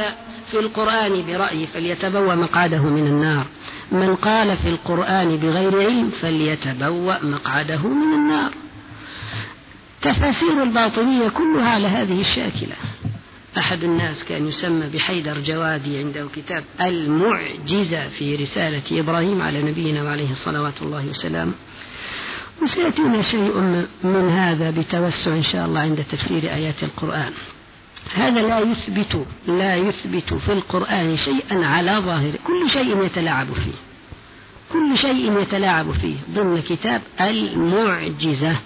في القرآن برأي فليتبوأ مقعده من النار. من قال في القرآن بغير علم فليتبوأ مقعده من النار. تفاسير الباطنية كلها على هذه الشاكلة. أحد الناس كان يسمى بحيدر جوادي عنده كتاب المعجزة في رسالة إبراهيم على نبينا وعليه صلوات الله وسلامه وسيأتينا شيء من هذا بتوسع إن شاء الله عند تفسير آيات القرآن. هذا لا يثبت لا يثبت في القرآن شيئا على ظاهره كل شيء يتلاعب فيه. كل شيء يتلاعب فيه ضمن كتاب المعجزة.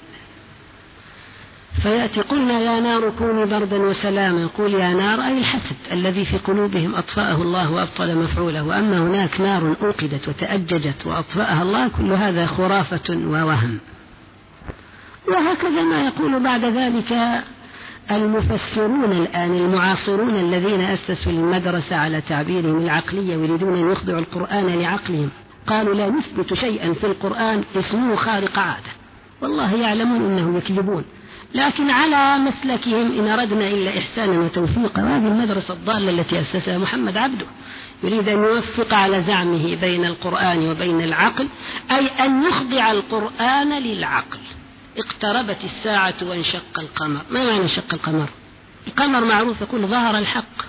فيأتي قلنا يا نار كوني بردا وسلاما يقول يا نار أي الحسد الذي في قلوبهم أطفأه الله وأبطل مفعوله وأما هناك نار أوقدت وتأججت وأطفأها الله كل هذا خرافة ووهم. وهكذا ما يقول بعد ذلك المفسرون الآن المعاصرون الذين أسسوا المدرسة على تعبيرهم العقلية يريدون أن يخضعوا القرآن لعقلهم. قالوا لا نثبت شيئا في القرآن اسمه خارق عادة. والله يعلمون أنهم يكذبون. لكن على مسلكهم إن أردنا إلا إحسانا وتوفيقا. وهذه المدرسة الضالة التي أسسها محمد عبده. يريد أن يوفق على زعمه بين القرآن وبين العقل أي أن يخضع القرآن للعقل. اقتربت الساعة وانشق القمر. ما معنى انشق القمر؟ القمر معروف يقول ظهر الحق.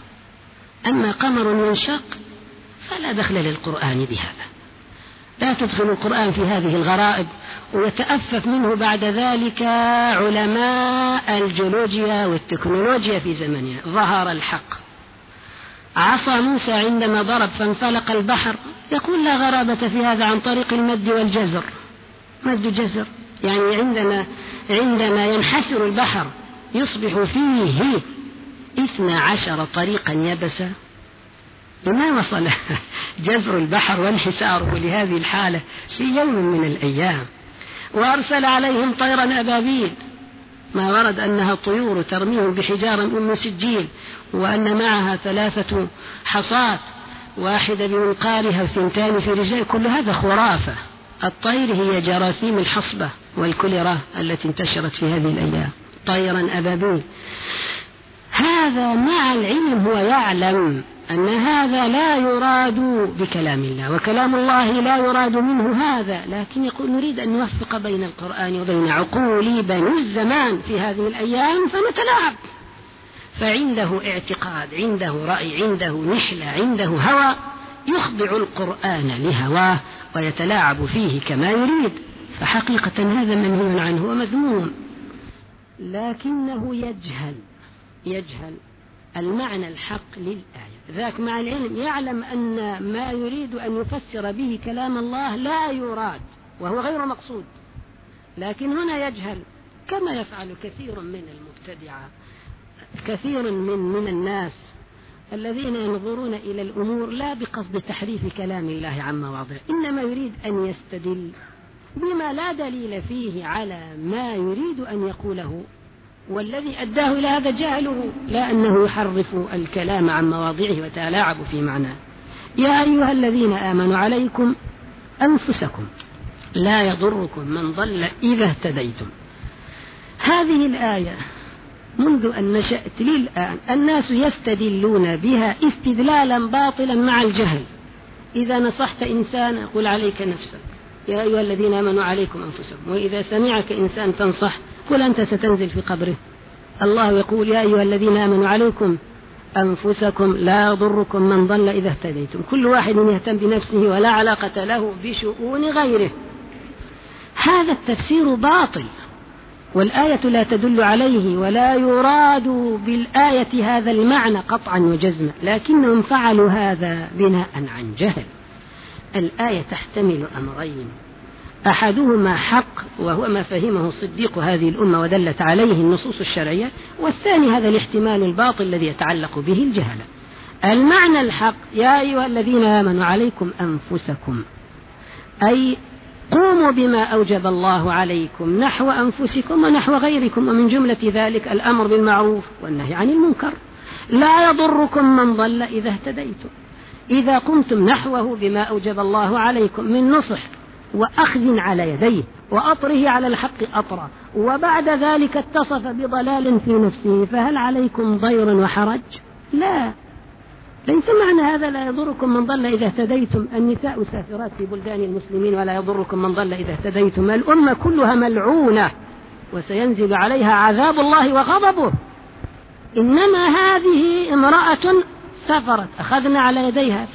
أما قمر ينشق فلا دخل للقرآن بهذا. لا تدخل القرآن في هذه الغرائب ويتأفف منه بعد ذلك علماء الجيولوجيا والتكنولوجيا في زمننا. ظهر الحق. عصا موسى عندما ضرب فانفلق البحر يقول لا غرابة في هذا عن طريق المد والجزر. مد جزر. يعني عندما عندما ينحسر البحر يصبح فيه اثنى عشر طريقا يبسا. لما وصل *laughs* جزر البحر وانحساره لهذه الحالة في يوم من الأيام وأرسل عليهم طيرا أبابيل. ما ورد أنها طيور ترميهم بحجارة من سجيل وأن معها ثلاثة حصات واحدة بمنقارها وثنتان في رجلها كل هذا خرافة. الطير هي جراثيم الحصبة. والكوليرا التي انتشرت في هذه الأيام. طيرا أبابيل. هذا مع العلم هو يعلم أن هذا لا يراد بكلام الله وكلام الله لا يراد منه هذا لكن يقول نريد أن نوفق بين القرآن وبين عقول بني الزمان في هذه الأيام فنتلاعب. فعنده اعتقاد عنده رأي عنده نحلة عنده هوى يخضع القرآن لهواه ويتلاعب فيه كما يريد. فحقيقة هذا منهي عنه ومذموم. لكنه يجهل يجهل المعنى الحق للآية. ذاك مع العلم يعلم أن ما يريد أن يفسر به كلام الله لا يراد وهو غير مقصود. لكن هنا يجهل كما يفعل كثير من المبتدعة كثير من من الناس الذين ينظرون إلى الأمور لا بقصد تحريف كلام الله عن مواضعه إنما يريد أن يستدل بما لا دليل فيه على ما يريد أن يقوله والذي أداه إلى هذا جهله لا أنه يحرف الكلام عن مواضعه وتلاعب في معناه. يا أيها الذين آمنوا عليكم أنفسكم لا يضركم من ضل إذا اهتديتم. هذه الآية منذ أن نشأت للآن الناس يستدلون بها استدلالا باطلا مع الجهل. إذا نصحت إنسانا قل عليك نفسك. يا أيها الذين آمنوا عليكم أنفسكم وإذا سمعك إنسان تنصح قل أنت ستنزل في قبره. الله يقول يا أيها الذين آمنوا عليكم أنفسكم لا يضركم من ضل إذا اهتديتم. كل واحد يهتم بنفسه ولا علاقة له بشؤون غيره. هذا التفسير باطل والآية لا تدل عليه ولا يراد بالآية هذا المعنى قطعا وجزما لكنهم فعلوا هذا بناء عن جهل. الآية تحتمل أمرين. أحدهما حق وهو ما فهمه الصديق هذه الأمة ودلت عليه النصوص الشرعية والثاني هذا الاحتمال الباطل الذي يتعلق به الجهلة المعنى الحق يا أيها الذين آمنوا عليكم أنفسكم أي قوموا بما أوجب الله عليكم نحو أنفسكم ونحو غيركم ومن جملة ذلك الأمر بالمعروف والنهي عن المنكر. لا يضركم من ضل إذا اهتديتم. إذا قمتم نحوه بما أوجب الله عليكم من نصح وأخذ على يديه وأطره على الحق أطرا. وبعد ذلك اتصف بضلال في نفسه فهل عليكم ضير وحرج؟ لا. ليس معنى هذا لا يضركم من ضل إذا اهتديتم. النساء سافرات في بلدان المسلمين ولا يضركم من ضل إذا اهتديتم. الأمة كلها ملعونة وسينزل عليها عذاب الله وغضبه. إنما هذه امرأة سافرت أخذنا على يديها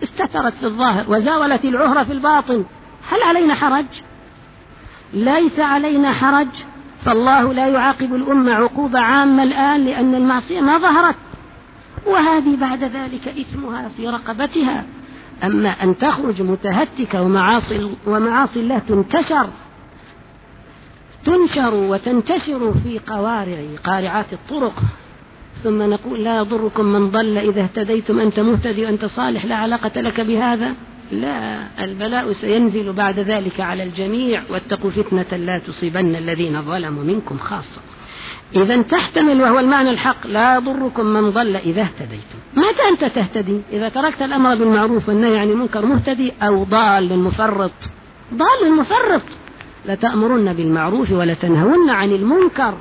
فاستترت في الظاهر وزاولت العهرة في الباطن. هل علينا حرج؟ ليس علينا حرج. فالله لا يعاقب الأمة عقوبة عامة الآن لأن المعصية ما ظهرت. وهذه بعد ذلك إثمها في رقبتها. أما أن تخرج متهتكة ومعاصي, ومعاصي الله تنتشر. تنشر وتنتشر في قوارع قارعات الطرق. ثم نقول لا يضركم من ضل إذا اهتديتم أنت مهتدي وأنت صالح لا علاقة لك بهذا؟ لا البلاء سينزل بعد ذلك على الجميع واتقوا فتنة لا تصيبن الذين ظلموا منكم خاصة. إذا تحتمل وهو المعنى الحق لا يضركم من ضل إذا اهتديتم. متى أنت تهتدي؟ إذا تركت الأمر بالمعروف والنهي عن المنكر مهتدي أو ضال مفرط؟ ضال مفرط. لتأمرن بالمعروف ولتنهون عن المنكر.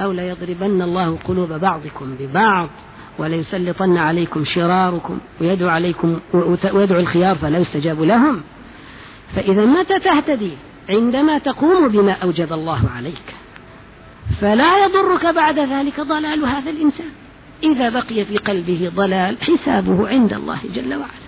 أو ليضربن الله قلوب بعضكم ببعض وليسلطن عليكم شراركم ويدعو عليكم ويدعو الخيار فلا يستجاب لهم. فإذا متى تهتدي؟ عندما تقوم بما أوجب الله عليك. فلا يضرك بعد ذلك ضلال هذا الإنسان. إذا بقي في قلبه ضلال حسابه عند الله جل وعلا.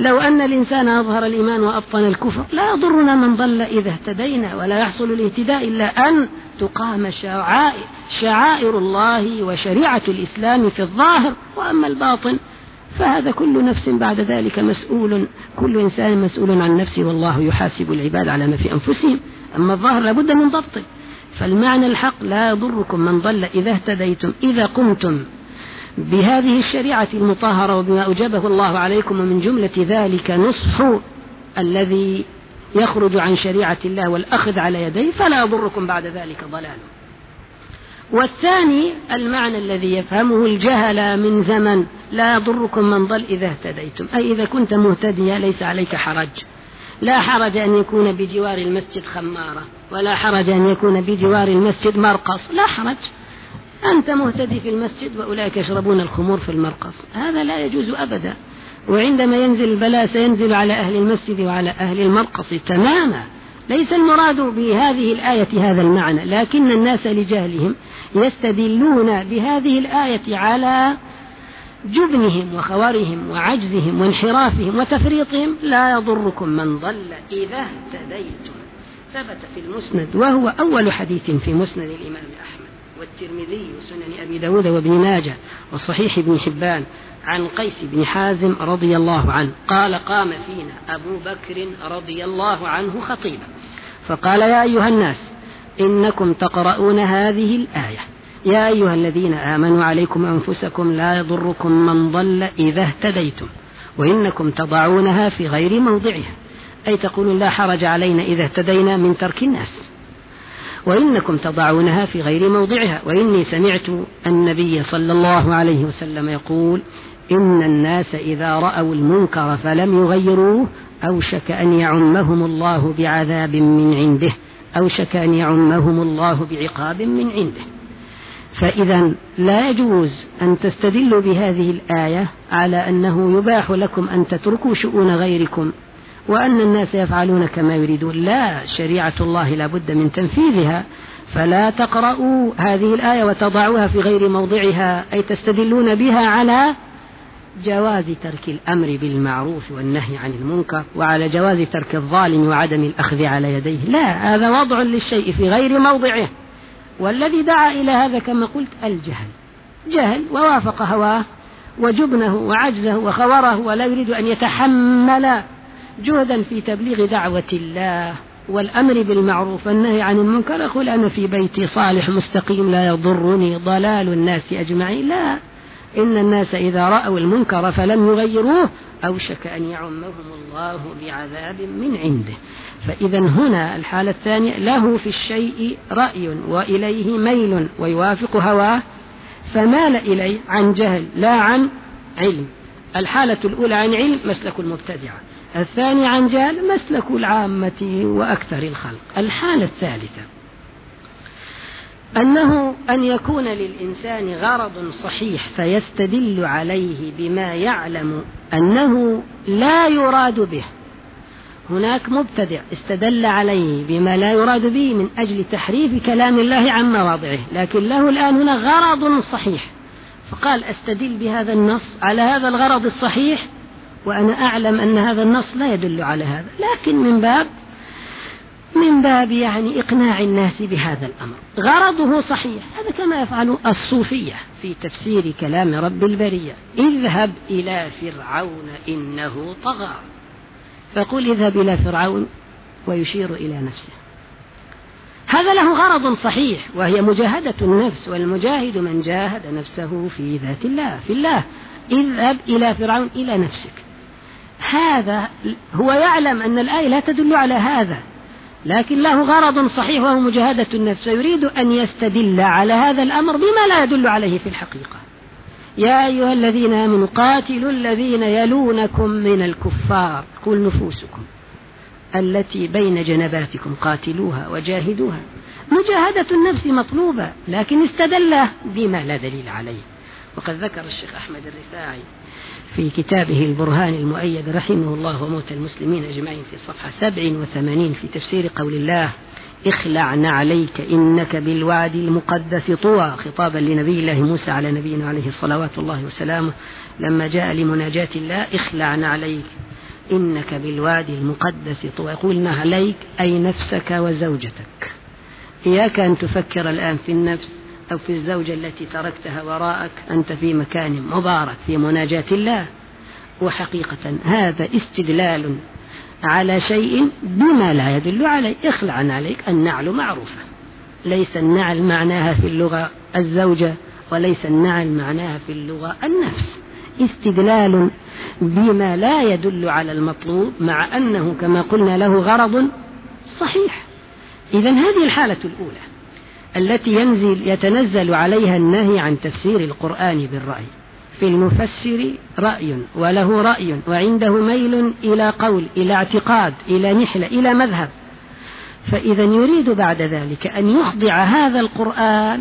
لو أن الإنسان أظهر الإيمان وأبطن الكفر لا يضرنا من ضل إذا اهتدينا ولا يحصل الاهتداء إلا أن تقام شعائر, شعائر الله وشريعة الإسلام في الظاهر وأما الباطن فهذا كل نفس بعد ذلك مسؤول كل إنسان مسؤول عن نفسه والله يحاسب العباد على ما في أنفسهم. أما الظاهر لابد من ضبطه. فالمعنى الحق لا يضركم من ضل إذا اهتديتم إذا قمتم. بهذه الشريعة المطهرة وبما أوجبه الله عليكم ومن جملة ذلك نصح الذي يخرج عن شريعة الله والأخذ على يديه فلا يضركم بعد ذلك ضلال. والثاني المعنى الذي يفهمه الجهل من زمن لا يضركم من ضل إذا اهتديتم. أي إذا كنت مهتديا ليس عليك حرج. لا حرج أن يكون بجوار المسجد خمارة ولا حرج أن يكون بجوار المسجد مرقص لا حرج. أنت مهتدي في المسجد وأولئك يشربون الخمور في المرقص. هذا لا يجوز أبدا. وعندما ينزل البلاء سينزل على أهل المسجد وعلى أهل المرقص تماما. ليس المراد بهذه الآية هذا المعنى لكن الناس لجهلهم يستدلون بهذه الآية على جبنهم وخورهم وعجزهم وانحرافهم وتفريطهم. لا يضركم من ضل إذا اهتديتم. ثبت في المسند وهو أول حديث في مسند الإمام أحمد. والترمذي وسنن أبي داود وابن ماجه وصحيح ابن حبان عن قيس بن حازم رضي الله عنه قال قام فينا أبو بكر رضي الله عنه خطيبا فقال يا أيها الناس إنكم تقرؤون هذه الآية يا أيها الذين آمنوا عليكم أنفسكم لا يضركم من ضل إذا اهتديتم وإنكم تضعونها في غير موضعها أي تقولون لا حرج علينا إذا اهتدينا من ترك الناس وإنكم تضعونها في غير موضعها. وإني سمعت النبي صلى الله عليه وسلم يقول إن الناس إذا رأوا المنكر فلم يغيروه أوشك أن يعمهم الله بعذاب من عنده أوشك أن يعمهم الله بعقاب من عنده. فإذا لا يجوز أن تستدلوا بهذه الآية على أنه يباح لكم أن تتركوا شؤون غيركم. وأن الناس يفعلون كما يريدون. لا شريعة الله لا بد من تنفيذها. فلا تقرأوا هذه الآية وتضعوها في غير موضعها أي تستدلون بها على جواز ترك الأمر بالمعروف والنهي عن المنكر وعلى جواز ترك الظالم وعدم الأخذ على يديه. لا هذا وضع للشيء في غير موضعه. والذي دعا إلى هذا كما قلت الجهل. جهل ووافق هواه وجبنه وعجزه وخوره ولا يريد أن يتحمل جهدا في تبليغ دعوة الله والأمر بالمعروف والنهي عن المنكر. يقول أنا في بيتي صالح مستقيم لا يضرني ضلال الناس أجمعين. لا إن الناس إذا رأوا المنكر فلم يغيروه أوشك أن يعمهم الله بعذاب من عنده. فإذا هنا الحالة الثانية له في الشيء رأي وإليه ميل ويوافق هواه فمال إليه عن جهل لا عن علم. الحالة الأولى عن علم مسلك المبتدعة. الثاني عن جهل مسلك العامة وأكثر الخلق. الحالة الثالثة أنه أن يكون للإنسان غرض صحيح فيستدل عليه بما يعلم أنه لا يراد به. هناك مبتدع استدل عليه بما لا يراد به من أجل تحريف كلام الله عن مواضعه لكن له الآن هنا غرض صحيح. فقال أستدل بهذا النص على هذا الغرض الصحيح وأنا أعلم أن هذا النص لا يدل على هذا. لكن من باب من باب يعني إقناع الناس بهذا الأمر. غرضه صحيح. هذا كما يفعل الصوفية في تفسير كلام رب البرية. اذهب إلى فرعون إنه طغى. فقل اذهب إلى فرعون ويشير إلى نفسه. هذا له غرض صحيح وهي مجاهدة النفس والمجاهد من جاهد نفسه في ذات الله في الله. اذهب إلى فرعون إلى نفسك. هذا هو يعلم أن الآية لا تدل على هذا لكن له غرض صحيح وهو مجاهدة النفس ويريد أن يستدل على هذا الأمر بما لا يدل عليه في الحقيقة. يا أيها الذين آمنوا قاتلوا الذين يلونكم من الكفار قل نفوسكم التي بين جنباتكم قاتلوها وجاهدوها. مجاهدة النفس مطلوبة لكن استدل بما لا دليل عليه. وقد ذكر الشيخ أحمد الرفاعي في كتابه البرهان المؤيد رحمه الله وموت المسلمين أجمعين في صفحة سبع وثمانين في تفسير قول الله اخلعن عليك إنك بالوادي المقدس طوى خطابا لنبي الله موسى على نبينا عليه صلوات الله وسلامه لما جاء لمناجاة الله اخلعن عليك إنك بالوادي المقدس طوى قلنا عليك أي نفسك وزوجتك إياك أن تفكر الآن في النفس أو في الزوجة التي تركتها وراءك أنت في مكان مبارك في مناجاة الله. وحقيقة هذا استدلال على شيء بما لا يدل عليه اخلع عليك النعل معروفة. ليس النعل معناها في اللغة الزوجة وليس النعل معناها في اللغة النفس. استدلال بما لا يدل على المطلوب مع أنه كما قلنا له غرض صحيح. إذا هذه الحالة الأولى. التي ينزل يتنزل عليها النهي عن تفسير القرآن بالرأي. في المفسر رأي وله رأي وعنده ميل إلى قول إلى اعتقاد إلى نحلة إلى مذهب. فإذا يريد بعد ذلك أن يخضع هذا القرآن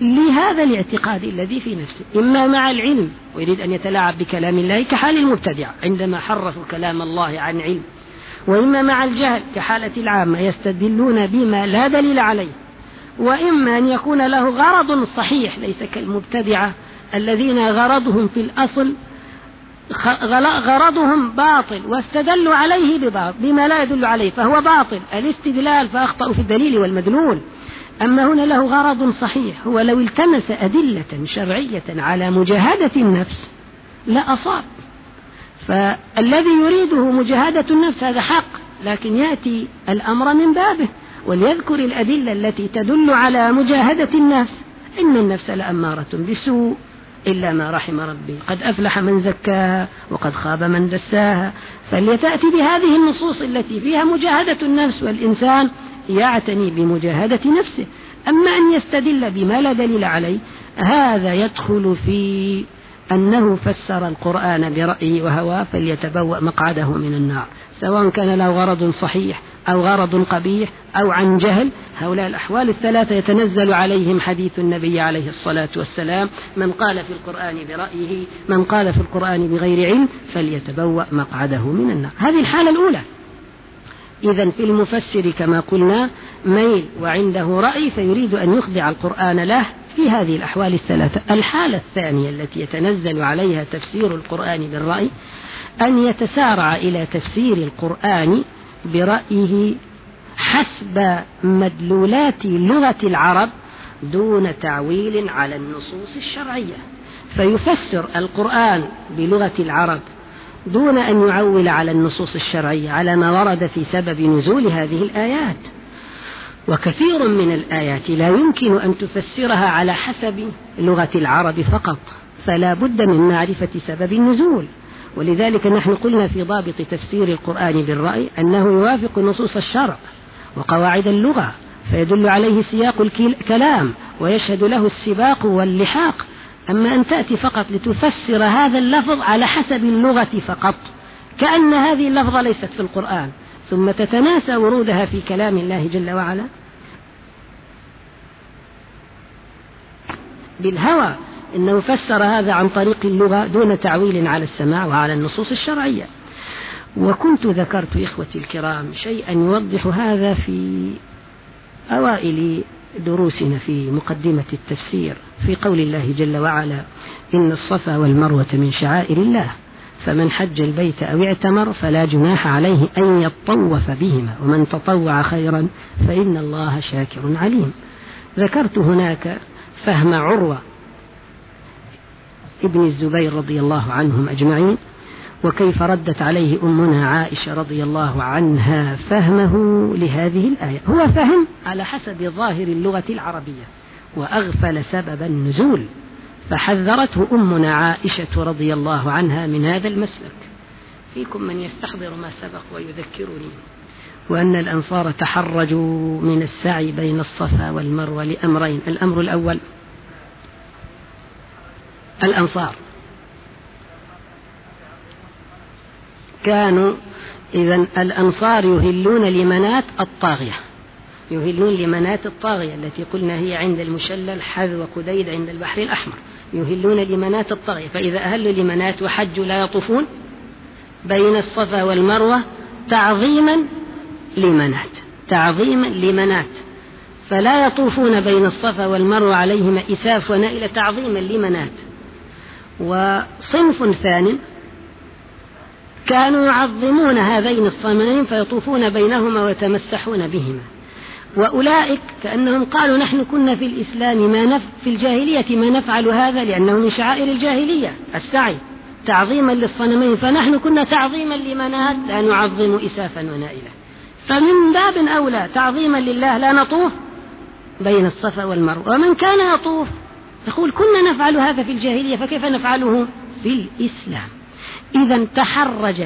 لهذا الاعتقاد الذي في نفسه. إما مع العلم ويريد أن يتلاعب بكلام الله كحال المبتدع عندما حرفوا كلام الله عن علم. وإما مع الجهل كحالة العامة يستدلون بما لا دليل عليه. وإما أن يكون له غرض صحيح ليس كالمبتدعة الذين غرضهم في الأصل غرضهم باطل واستدلوا عليه بما لا يدل عليه فهو باطل الاستدلال فأخطأوا في الدليل والمدلول. أما هنا له غرض صحيح هو لو التمس أدلة شرعية على مجاهدة النفس لأصاب فالذي يريده مجاهدة النفس هذا حق لكن يأتي الأمر من بابه. وليذكر الأدلة التي تدل على مجاهدة النفس إن النفس لأمارة بسوء إلا ما رحم ربي. قد أفلح من زكاها وقد خاب من دساها. فليتأتي بهذه النصوص التي فيها مجاهدة النفس والإنسان يعتني بمجاهدة نفسه. أما أن يستدل بما لا دليل عليه هذا يدخل في أنه فسر القرآن برأيه وهواه فليتبوأ مقعده من النار سواء كان له غرض صحيح أو غرض قبيح أو عن جهل هؤلاء الأحوال الثلاثة يتنزل عليهم حديث النبي عليه الصلاة والسلام من قال في القرآن برأيه من قال في القرآن بغير علم فليتبوأ مقعده من النار. هذه الحالة الأولى. إذا في المفسر كما قلنا ميل وعنده رأي فيريد أن يخضع القرآن له في هذه الأحوال الثلاثة. الحالة الثانية التي يتنزل عليها تفسير القرآن بالرأي أن يتسارع إلى تفسير القرآن برأيه حسب مدلولات لغة العرب دون تعويل على النصوص الشرعية. فيفسر القرآن بلغة العرب دون أن يعول على النصوص الشرعية على ما ورد في سبب نزول هذه الآيات. وكثير من الآيات لا يمكن أن تفسرها على حسب لغة العرب فقط فلا بد من معرفة سبب النزول. ولذلك نحن قلنا في ضابط تفسير القرآن بالرأي أنه يوافق نصوص الشرع وقواعد اللغة فيدل عليه سياق الكلام ويشهد له السباق واللحاق. أما أن تأتي فقط لتفسر هذا اللفظ على حسب اللغة فقط كأن هذه اللفظة ليست في القرآن ثم تتناسى ورودها في كلام الله جل وعلا. بالهوى إنه فسر هذا عن طريق اللغة دون تعويل على السماع وعلى النصوص الشرعية. وكنت ذكرت إخوتي الكرام شيئا يوضح هذا في أوائل دروسنا في مقدمة التفسير في قول الله جل وعلا إن الصفا والمروة من شعائر الله فمن حج البيت أو اعتمر فلا جناح عليه أن يطوف بهما ومن تطوع خيرا فإن الله شاكر عليم. ذكرت هناك فهم عروة ابن الزبير رضي الله عنهم أجمعين وكيف ردت عليه أمنا عائشة رضي الله عنها فهمه لهذه الآية. هو فهم على حسب ظاهر اللغة العربية وأغفل سبب النزول فحذرته أمنا عائشة رضي الله عنها من هذا المسلك. فيكم من يستحضر ما سبق ويذكرني. وأن الأنصار تحرجوا من السعي بين الصفا والمروة لأمرين. الأمر الأول الأنصار. كانوا إذا الأنصار يهلون لمنات الطاغية. يهلون لمنات الطاغية التي قلنا هي عند المشلل حذو قديد عند البحر الأحمر. يهلون لمنات الطاغية. فإذا أهلوا لمنات وحجوا لا يطوفون بين الصفا والمروة تعظيما لمنات تعظيما لمنات. فلا يطوفون بين الصفا والمروة عليهما إساف ونائل تعظيما لمنات. وصنف ثاني كانوا يعظمون هذين الصنمين فيطوفون بينهما ويتمسحون بهما. وأولئك كأنهم قالوا نحن كنا في الإسلام ما نف في الجاهلية ما نفعل هذا لأنه من شعائر الجاهلية. السعي تعظيما للصنمين فنحن كنا تعظيما لمنات لا نعظم إسافا ونائلا فمن باب أولى تعظيما لله لا نطوف بين الصفا والمروة. ومن كان يطوف يقول كنا نفعل هذا في الجاهلية فكيف نفعله؟ في الإسلام. إذا تحرج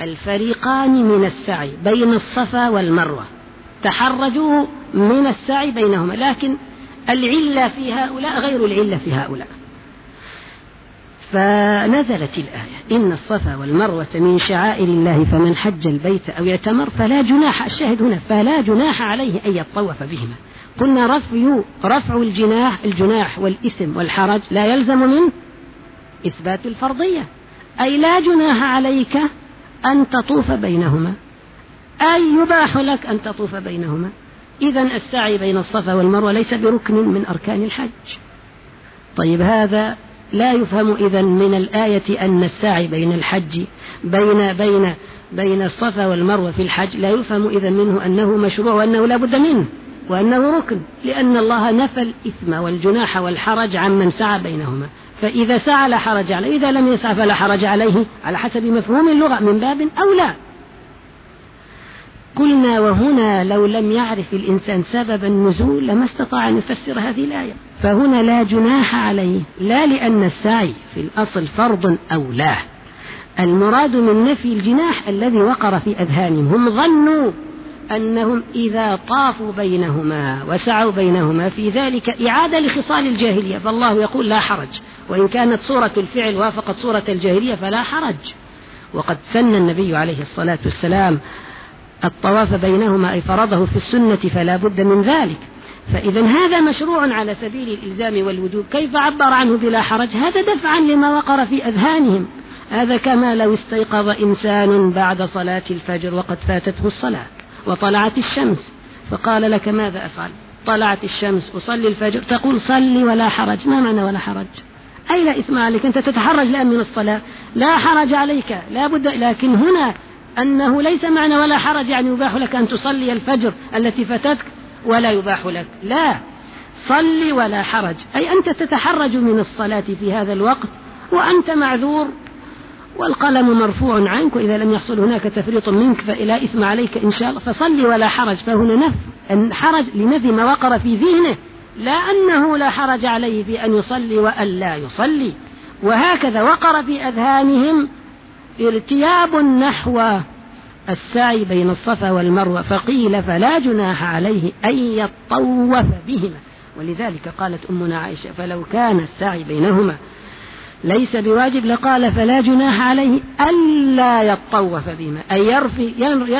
الفريقان من السعي بين الصفا والمروة. تحرجوا من السعي بينهما لكن العلة في هؤلاء غير العلة في هؤلاء. فنزلت الآية. إن الصفا والمروة من شعائر الله فمن حج البيت أو اعتمر فلا جناح الشاهد هنا فلا جناح عليه أن يطوف بهما. قلنا رفع رفع الجناح الجناح والإثم والحرج لا يلزم منه إثبات الفرضية. أي لا جناح عليك أن تطوف بينهما. أي يباح لك أن تطوف بينهما. إذا السعي بين الصفا والمروة ليس بركن من أركان الحج. طيب هذا لا يفهم إذا من الآية أن السعي بين الحج بين بين بين الصفا والمروة في الحج لا يفهم إذا منه أنه مشروع وأنه لا بد منه وأنه ركن لأن الله نفى الإثم والجناح والحرج عمن سعى بينهما. فإذا سعى لا حرج عليه إذا لم يسعى فلا حرج عليه على حسب مفهوم اللغة من باب أولى قلنا وهنا لو لم يعرف الإنسان سبب النزول لما استطاع أن يفسر هذه الآية. فهنا لا جناح عليه لا لأن السعي في الأصل فرض أو لا. المراد من نفي الجناح الذي وقر في أذهانهم هم ظنوا أنهم إذا طافوا بينهما وسعوا بينهما في ذلك إعادة لخصال الجاهلية. فالله يقول لا حرج. وإن كانت صورة الفعل وافقت صورة الجاهلية فلا حرج. وقد سن النبي عليه الصلاة والسلام الطواف بينهما أي فرضه في السنة فلا بد من ذلك. فإذا هذا مشروع على سبيل الإلزام والوجوب. كيف عبر عنه بلا حرج؟ هذا دفعا لما وقر في أذهانهم. هذا كما لو استيقظ إنسان بعد صلاة الفجر وقد فاتته الصلاة وطلعت الشمس. فقال لك ماذا أفعل؟ طلعت الشمس أصلي الفجر. تقول صلي ولا حرج. ما معنى ولا حرج؟ أي لا إثم عليك؟ أنت تتحرج الآن من الصلاة. لا حرج عليك. لا بد لكن هنا أنه ليس معنى ولا حرج يعني يباح لك أن تصلي الفجر التي فاتتك ولا يباح لك. لا. صلي ولا حرج. أي أنت تتحرج من الصلاة في هذا الوقت وأنت معذور والقلم مرفوع عنك وإذا لم يحصل هناك تفريط منك فلا إثم عليك إن شاء الله. فصلي ولا حرج. فهنا نف حرج لنفي ما وقر في ذهنه. لا أنه لا حرج عليه في أن يصلي وأن لا يصلي. وهكذا وقر في أذهانهم ارتياب نحو السعي بين الصفا والمروة فقيل فلا جناح عليه أن يطوف بهما. ولذلك قالت أمنا عائشة فلو كان السعي بينهما ليس بواجب لقال فلا جناح عليه ألا يطوف بهما أي يرفي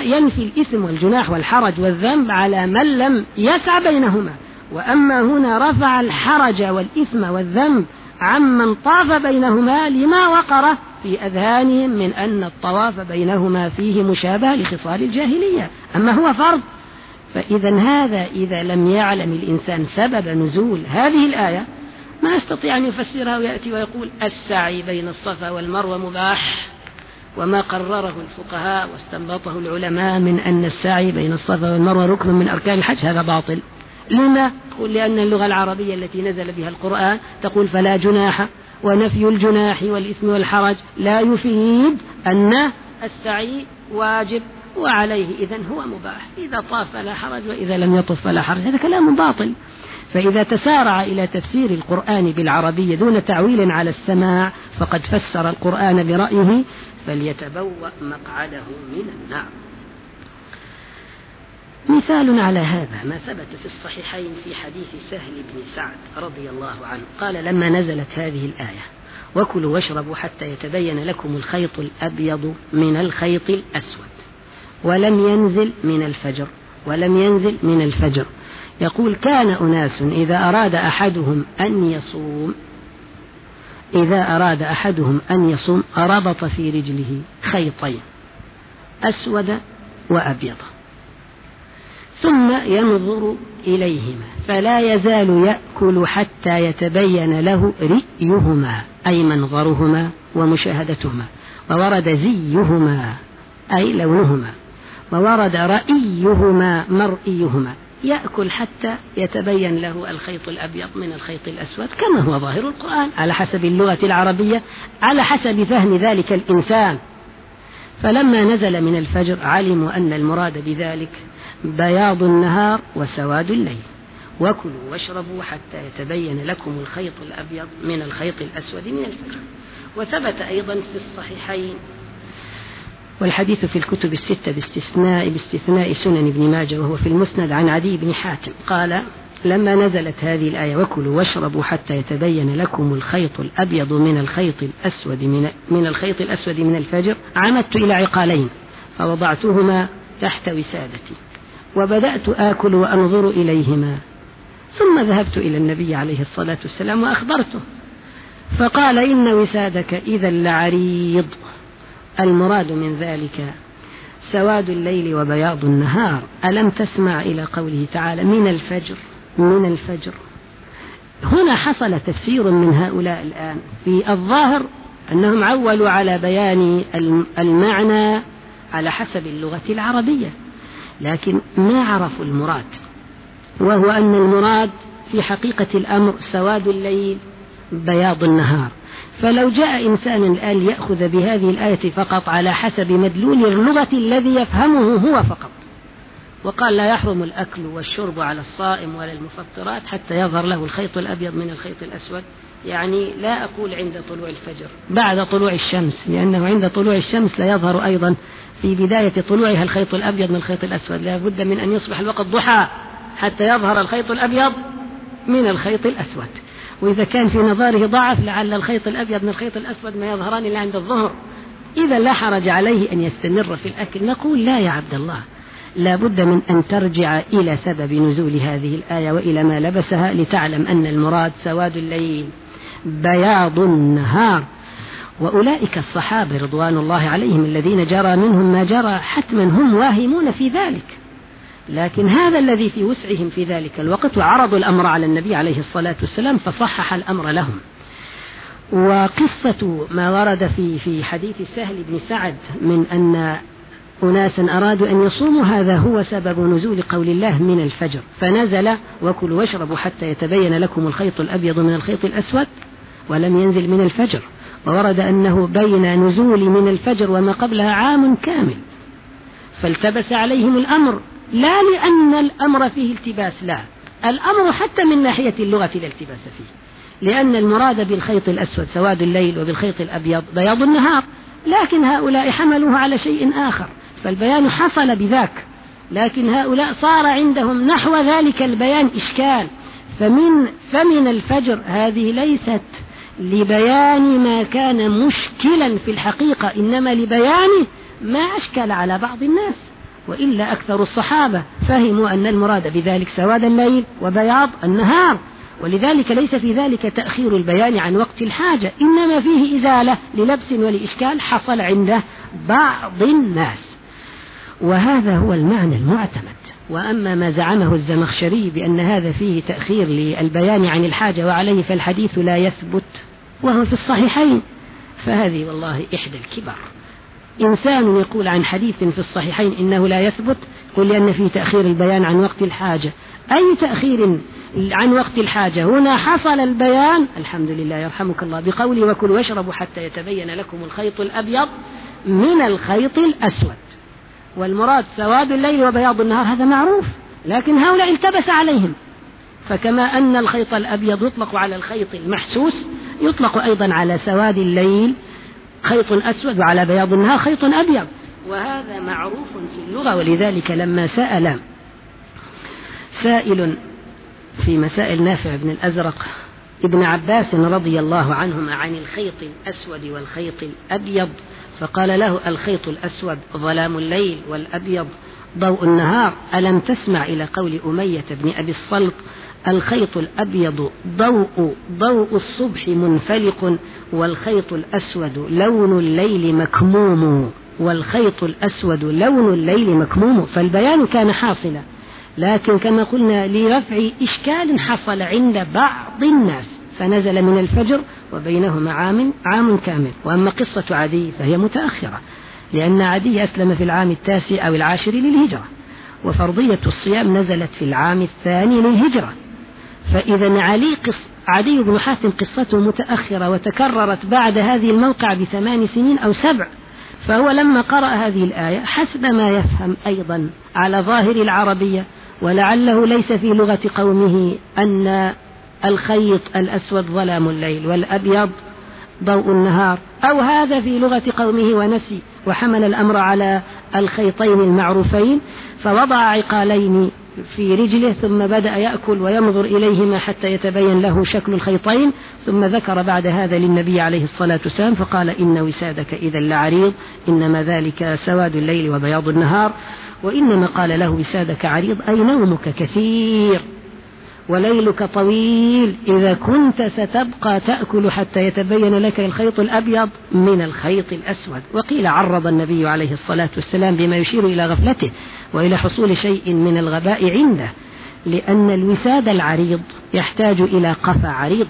ينفي الإثم والجناح والحرج والذنب على من لم يسع بينهما. وأما هنا رفع الحرج والإثم والذنب عمن طاف بينهما لما وقر في أذهانهم من أن الطواف بينهما فيه مشابه لخصال الجاهلية. أما هو فرض فإذا هذا إذا لم يعلم الإنسان سبب نزول هذه الآية ما يستطيع أن يفسرها ويأتي ويقول السعي بين الصفا والمروة مباح وما قرره الفقهاء واستنبطه العلماء من أن السعي بين الصفا والمروة ركن من أركان الحج. هذا باطل. لما؟ تقول لأن اللغة العربية التي نزل بها القرآن تقول فلا جناح ونفي الجناح والإثم والحرج لا يفيد أن السعي واجب وعليه إذا هو مباح. إذا طاف فلا حرج وإذا لم يطف فلا حرج. هذا كلام باطل. فإذا تسارع إلى تفسير القرآن بالعربية دون تعويل على السماع فقد فسر القرآن برأيه فليتبوأ مقعده من النار. مثال على هذا ما ثبت في الصحيحين في حديث سهل بن سعد رضي الله عنه. قال لما نزلت هذه الآية وكلوا واشربوا حتى يتبين لكم الخيط الأبيض من الخيط الأسود ولم ينزل من الفجر ولم ينزل من الفجر. يقول كان أناس إذا أراد أحدهم أن يصوم إذا أراد أحدهم أن يصوم ربط في رجله خيطين أسود وأبيض. ثم ينظر إليهما فلا يزال يأكل حتى يتبين له رئيهما أي منظرهما ومشاهدتهما. وورد زيهما أي لونهما. وورد رأيهما مرئيهما. يأكل حتى يتبين له الخيط الأبيض من الخيط الأسود كما هو ظاهر القرآن على حسب اللغة العربية على حسب فهم ذلك الإنسان. فلما نزل من الفجر علموا أن المراد بذلك بياض النهار وسواد الليل. وكلوا واشربوا حتى يتبين لكم الخيط الأبيض من الخيط الأسود من الفجر. وثبت أيضا في الصحيحين. والحديث في الكتب الستة باستثناء باستثناء سنن ابن ماجه وهو في المسند عن عدي بن حاتم. قال لما نزلت هذه الآية وكلوا واشربوا حتى يتبين لكم الخيط الأبيض من الخيط الأسود من, من الخيط الأسود من الفجر عمدت إلى عقالين فوضعتهما تحت وسادتي. وبدأت آكل وأنظر إليهما ثم ذهبت إلى النبي عليه الصلاة والسلام وأخبرته فقال إن وسادك إذا لعريض. المراد من ذلك سواد الليل وبياض النهار. ألم تسمع إلى قوله تعالى من الفجر من الفجر؟ هنا حصل تفسير من هؤلاء الآن. في الظاهر أنهم عولوا على بيان المعنى على حسب اللغة العربية. لكن ما عرفوا المراد؟ وهو أن المراد في حقيقة الأمر سواد الليل بياض النهار. فلو جاء إنسان الآن ليأخذ بهذه الآية فقط على حسب مدلول اللغة الذي يفهمه هو فقط. وقال لا يحرم الأكل والشرب على الصائم ولا المفطرات حتى يظهر له الخيط الأبيض من الخيط الأسود. يعني لا أقول عند طلوع الفجر بعد طلوع الشمس لأنه عند طلوع الشمس لا يظهر أيضا في بداية طلوعها الخيط الأبيض من الخيط الأسود. لا بد من أن يصبح الوقت ضحى حتى يظهر الخيط الأبيض من الخيط الأسود. وإذا كان في نظاره ضعف لعل الخيط الأبيض من الخيط الأسود ما يظهران إلا عند الظهر. إذا لا حرج عليه أن يستمر في الأكل. نقول لا يا عبد الله لا بد من أن ترجع إلى سبب نزول هذه الآية وإلى ما لبسها لتعلم أن المراد سواد الليل بياض النهار. وأولئك الصحابة رضوان الله عليهم الذين جرى منهم ما جرى حتما هم واهمون في ذلك. لكن هذا الذي في وسعهم في ذلك الوقت وعرضوا الأمر على النبي عليه الصلاة والسلام فصحح الأمر لهم. وقصة ما ورد في في حديث سهل بن سعد من أن أناسا أرادوا أن يصوموا هذا هو سبب نزول قول الله من الفجر. فنزل وكلوا واشربوا حتى يتبين لكم الخيط الأبيض من الخيط الأسود ولم ينزل من الفجر. وورد أنه بين نزول من الفجر وما قبلها عام كامل. فالتبس عليهم الأمر لا لأن الأمر فيه التباس لا. الأمر حتى من ناحية اللغة لا التباس فيه. لأن المراد بالخيط الأسود سواد الليل وبالخيط الأبيض بياض النهار. لكن هؤلاء حملوه على شيء آخر. فالبيان حصل بذاك. لكن هؤلاء صار عندهم نحو ذلك البيان إشكال. فمن فمن الفجر هذه ليست لبيان ما كان مشكلا في الحقيقة إنما لبيان ما أشكل على بعض الناس وإلا أكثر الصحابة فهموا أن المراد بذلك سواد الليل وبياض النهار. ولذلك ليس في ذلك تأخير البيان عن وقت الحاجة إنما فيه إزالة للبس ولإشكال حصل عند بعض الناس. وهذا هو المعنى المعتمد. وأما ما زعمه الزمخشري بأن هذا فيه تأخير للبيان عن الحاجة وعليه فالحديث لا يثبت وهو في الصحيحين فهذه والله إحدى الكبر إنسان يقول عن حديث في الصحيحين إنه لا يثبت قل لأن فيه تأخير البيان عن وقت الحاجة. أي تأخير عن وقت الحاجة؟ هنا حصل البيان. الحمد لله يرحمك الله. بقوله وكلوا واشربوا حتى يتبين لكم الخيط الأبيض من الخيط الأسود. والمراد سواد الليل وبياض النهار هذا معروف لكن هؤلاء التبس عليهم. فكما أن الخيط الأبيض يطلق على الخيط المحسوس يطلق أيضا على سواد الليل خيط أسود وعلى بياض النهار خيط أبيض. وهذا معروف في اللغة ولذلك لما سأل سائل في مسائل نافع بن الأزرق ابن عباس رضي الله عنهما عن الخيط الأسود والخيط الأبيض فقال له الخيط الأسود ظلام الليل والأبيض ضوء النهار ألم تسمع إلى قول أمية بن أبي الصلت الخيط الأبيض ضوء ضوء الصبح منفلق والخيط الأسود لون الليل مكموم والخيط الأسود لون الليل مكموم. فالبيان كان حاصلا لكن كما قلنا لرفع إشكال حصل عند بعض الناس. فنزل من الفجر وبينهما عام عام كامل. وأما قصة عدي فهي متأخرة لأن عدي أسلم في العام التاسع أو العاشر للهجرة وفرضية الصيام نزلت في العام الثاني للهجرة. فإذا علي قص عدي بن حاتم قصته متأخرة وتكررت بعد هذه الموقع بثمان سنين أو سبع فهو لما قرأ هذه الآية حسب ما يفهم أيضا على ظاهر العربية ولعله ليس في لغة قومه أن الخيط الأسود ظلام الليل والأبيض ضوء النهار. أو هذا في لغة قومه ونسي وحمل الأمر على الخيطين المعروفين فوضع عقالين في رجله ثم بدأ يأكل وينظر إليهما حتى يتبين له شكل الخيطين ثم ذكر بعد هذا للنبي عليه الصلاة والسلام فقال إن وسادك إذا لعريض إنما ذلك سواد الليل وبياض النهار وإنما قال له وسادك عريض أي نومك كثير. وليلك طويل. إذا كنت ستبقى تأكل حتى يتبين لك الخيط الأبيض من الخيط الأسود. وقيل عرض النبي عليه الصلاة والسلام بما يشير إلى غفلته وإلى حصول شيء من الغباء عنده لأن الوساد العريض يحتاج إلى قفا عريض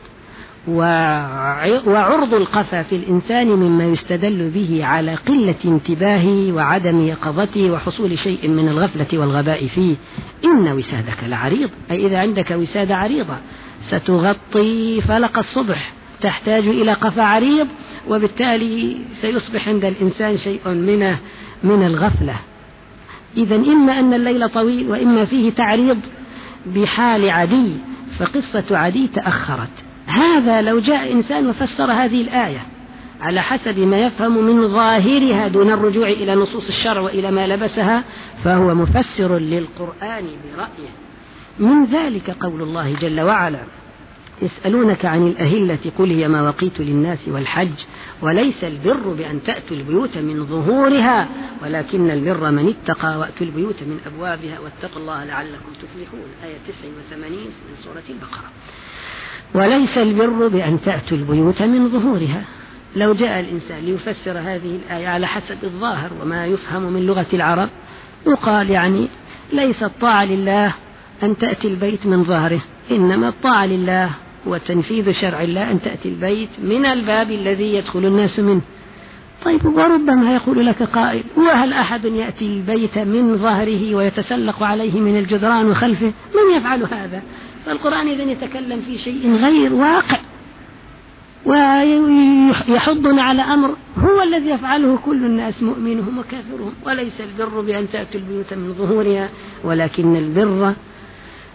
وعرض القفا في الإنسان مما يستدل به على قلة انتباهه وعدم يقظته وحصول شيء من الغفلة والغباء فيه. إن وسادك لعريض. أي إذا عندك وسادة عريضة ستغطي فلق الصبح. تحتاج إلى قفا عريض وبالتالي سيصبح عند الإنسان شيء من من الغفلة. إذا إما أن الليل طويل وإما فيه تعريض بحال عدي فقصة عدي تأخرت. هذا لو جاء إنسان وفسر هذه الآية على حسب ما يفهم من ظاهرها دون الرجوع إلى نصوص الشرع وإلى ما لبسها فهو مفسر للقرآن برأيه. من ذلك قول الله جل وعلا يسألونك عن الأهلة قل هي مواقيت للناس والحج وليس البر بأن تأتوا البيوت من ظهورها ولكن البر من اتقى وأتوا البيوت من أبوابها واتقوا الله لعلكم تفلحون. آية 89 من سورة البقرة. وليس البر بأن تأتوا البيوت من ظهورها. لو جاء الإنسان ليفسر هذه الآية على حسب الظاهر وما يفهم من لغة العرب يقال يعني ليس الطاعة لله أن تأتي البيت من ظهره إنما الطاعة لله وتنفيذ شرع الله أن تأتي البيت من الباب الذي يدخل الناس منه. طيب وربما يقول لك قائل وهل أحد يأتي البيت من ظهره ويتسلق عليه من الجدران وخلفه؟ من يفعل هذا؟ فالقرآن إذا يتكلم في شيء غير واقع ويحضنا على أمر هو الذي يفعله كل الناس مؤمنهم وكافرهم. وليس البر بأن تأتوا البيوت من ظهورها ولكن البر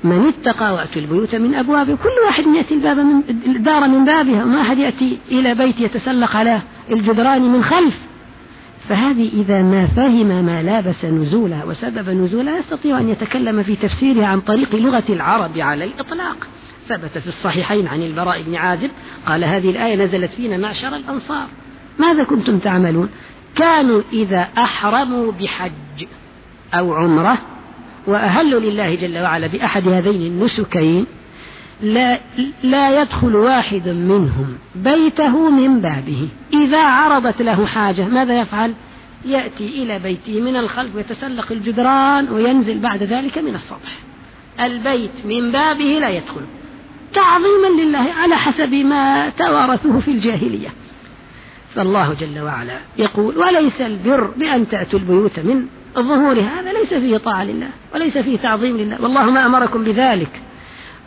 من اتقى وأتوا البيوت من أبوابه كل واحد يأتي الباب من الدار من بابها. وما أحد يأتي إلى بيت يتسلق على الجدران من خلف. فهذه إذا ما فهم ما لابس نزولها وسبب نزولها يستطيع أن يتكلم في تفسيرها عن طريق لغة العرب على الإطلاق. ثبت في الصحيحين عن البراء بن عازب قال هذه الآية نزلت فينا معشر الأنصار. ماذا كنتم تعملون؟ كانوا إذا أحرموا بحج أو عمرة وأهلوا لله جل وعلا بأحد هذين النسكين لا, لا يدخل واحد منهم بيته من بابه. إذا عرضت له حاجة ماذا يفعل؟ يأتي إلى بيته من الخلف ويتسلق الجدران وينزل بعد ذلك من السطح. البيت من بابه لا يدخل. تعظيما لله على حسب ما توارثوه في الجاهلية. فالله جل وعلا يقول وليس البر بأن تأتوا البيوت من ظهورها هذا ليس فيه طاعة لله وليس فيه تعظيم لله والله ما أمركم بذلك.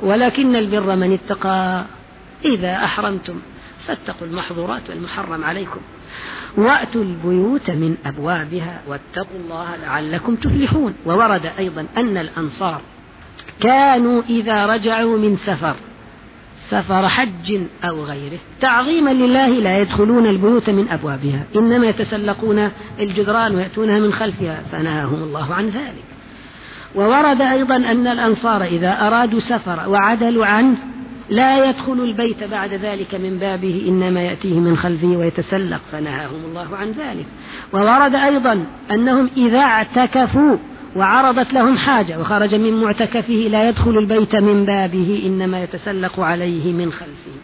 ولكن البر من اتقى. إذا أحرمتم فاتقوا المحظورات والمحرم عليكم. وأتوا البيوت من أبوابها واتقوا الله لعلكم تفلحون. وورد أيضا أن الأنصار كانوا إذا رجعوا من سفر سفر حج أو غيره. تعظيما لله لا يدخلون البيوت من أبوابها. إنما يتسلقون الجدران ويأتونها من خلفها فنهاهم الله عن ذلك. وورد أيضا أن الأنصار إذا أرادوا سفر وعدلوا عنه لا يدخل البيت بعد ذلك من بابه إنما يأتيه من خلفه ويتسلق فنهاهم الله عن ذلك. وورد أيضا أنهم إذا اعتكفوا وعرضت لهم حاجة وخرج من معتكفه لا يدخل البيت من بابه إنما يتسلق عليه من خلفه.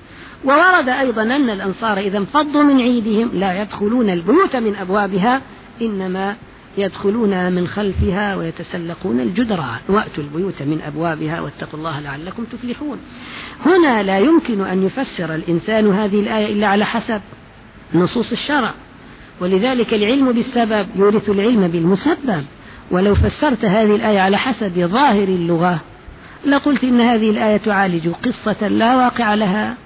وورد أيضا أن الأنصار إذا انفضوا من عيدهم لا يدخلون البيوت من أبوابها إنما يدخلون من خلفها ويتسلقون الجدران. وأتوا البيوت من أبوابها واتقوا الله لعلكم تفلحون. هنا لا يمكن أن يفسر الإنسان هذه الآية إلا على حسب نصوص الشرع. ولذلك العلم بالسبب يورث العلم بالمسبب. ولو فسرت هذه الآية على حسب ظاهر اللغة لقلت إن هذه الآية تعالج قصة لا واقع لها.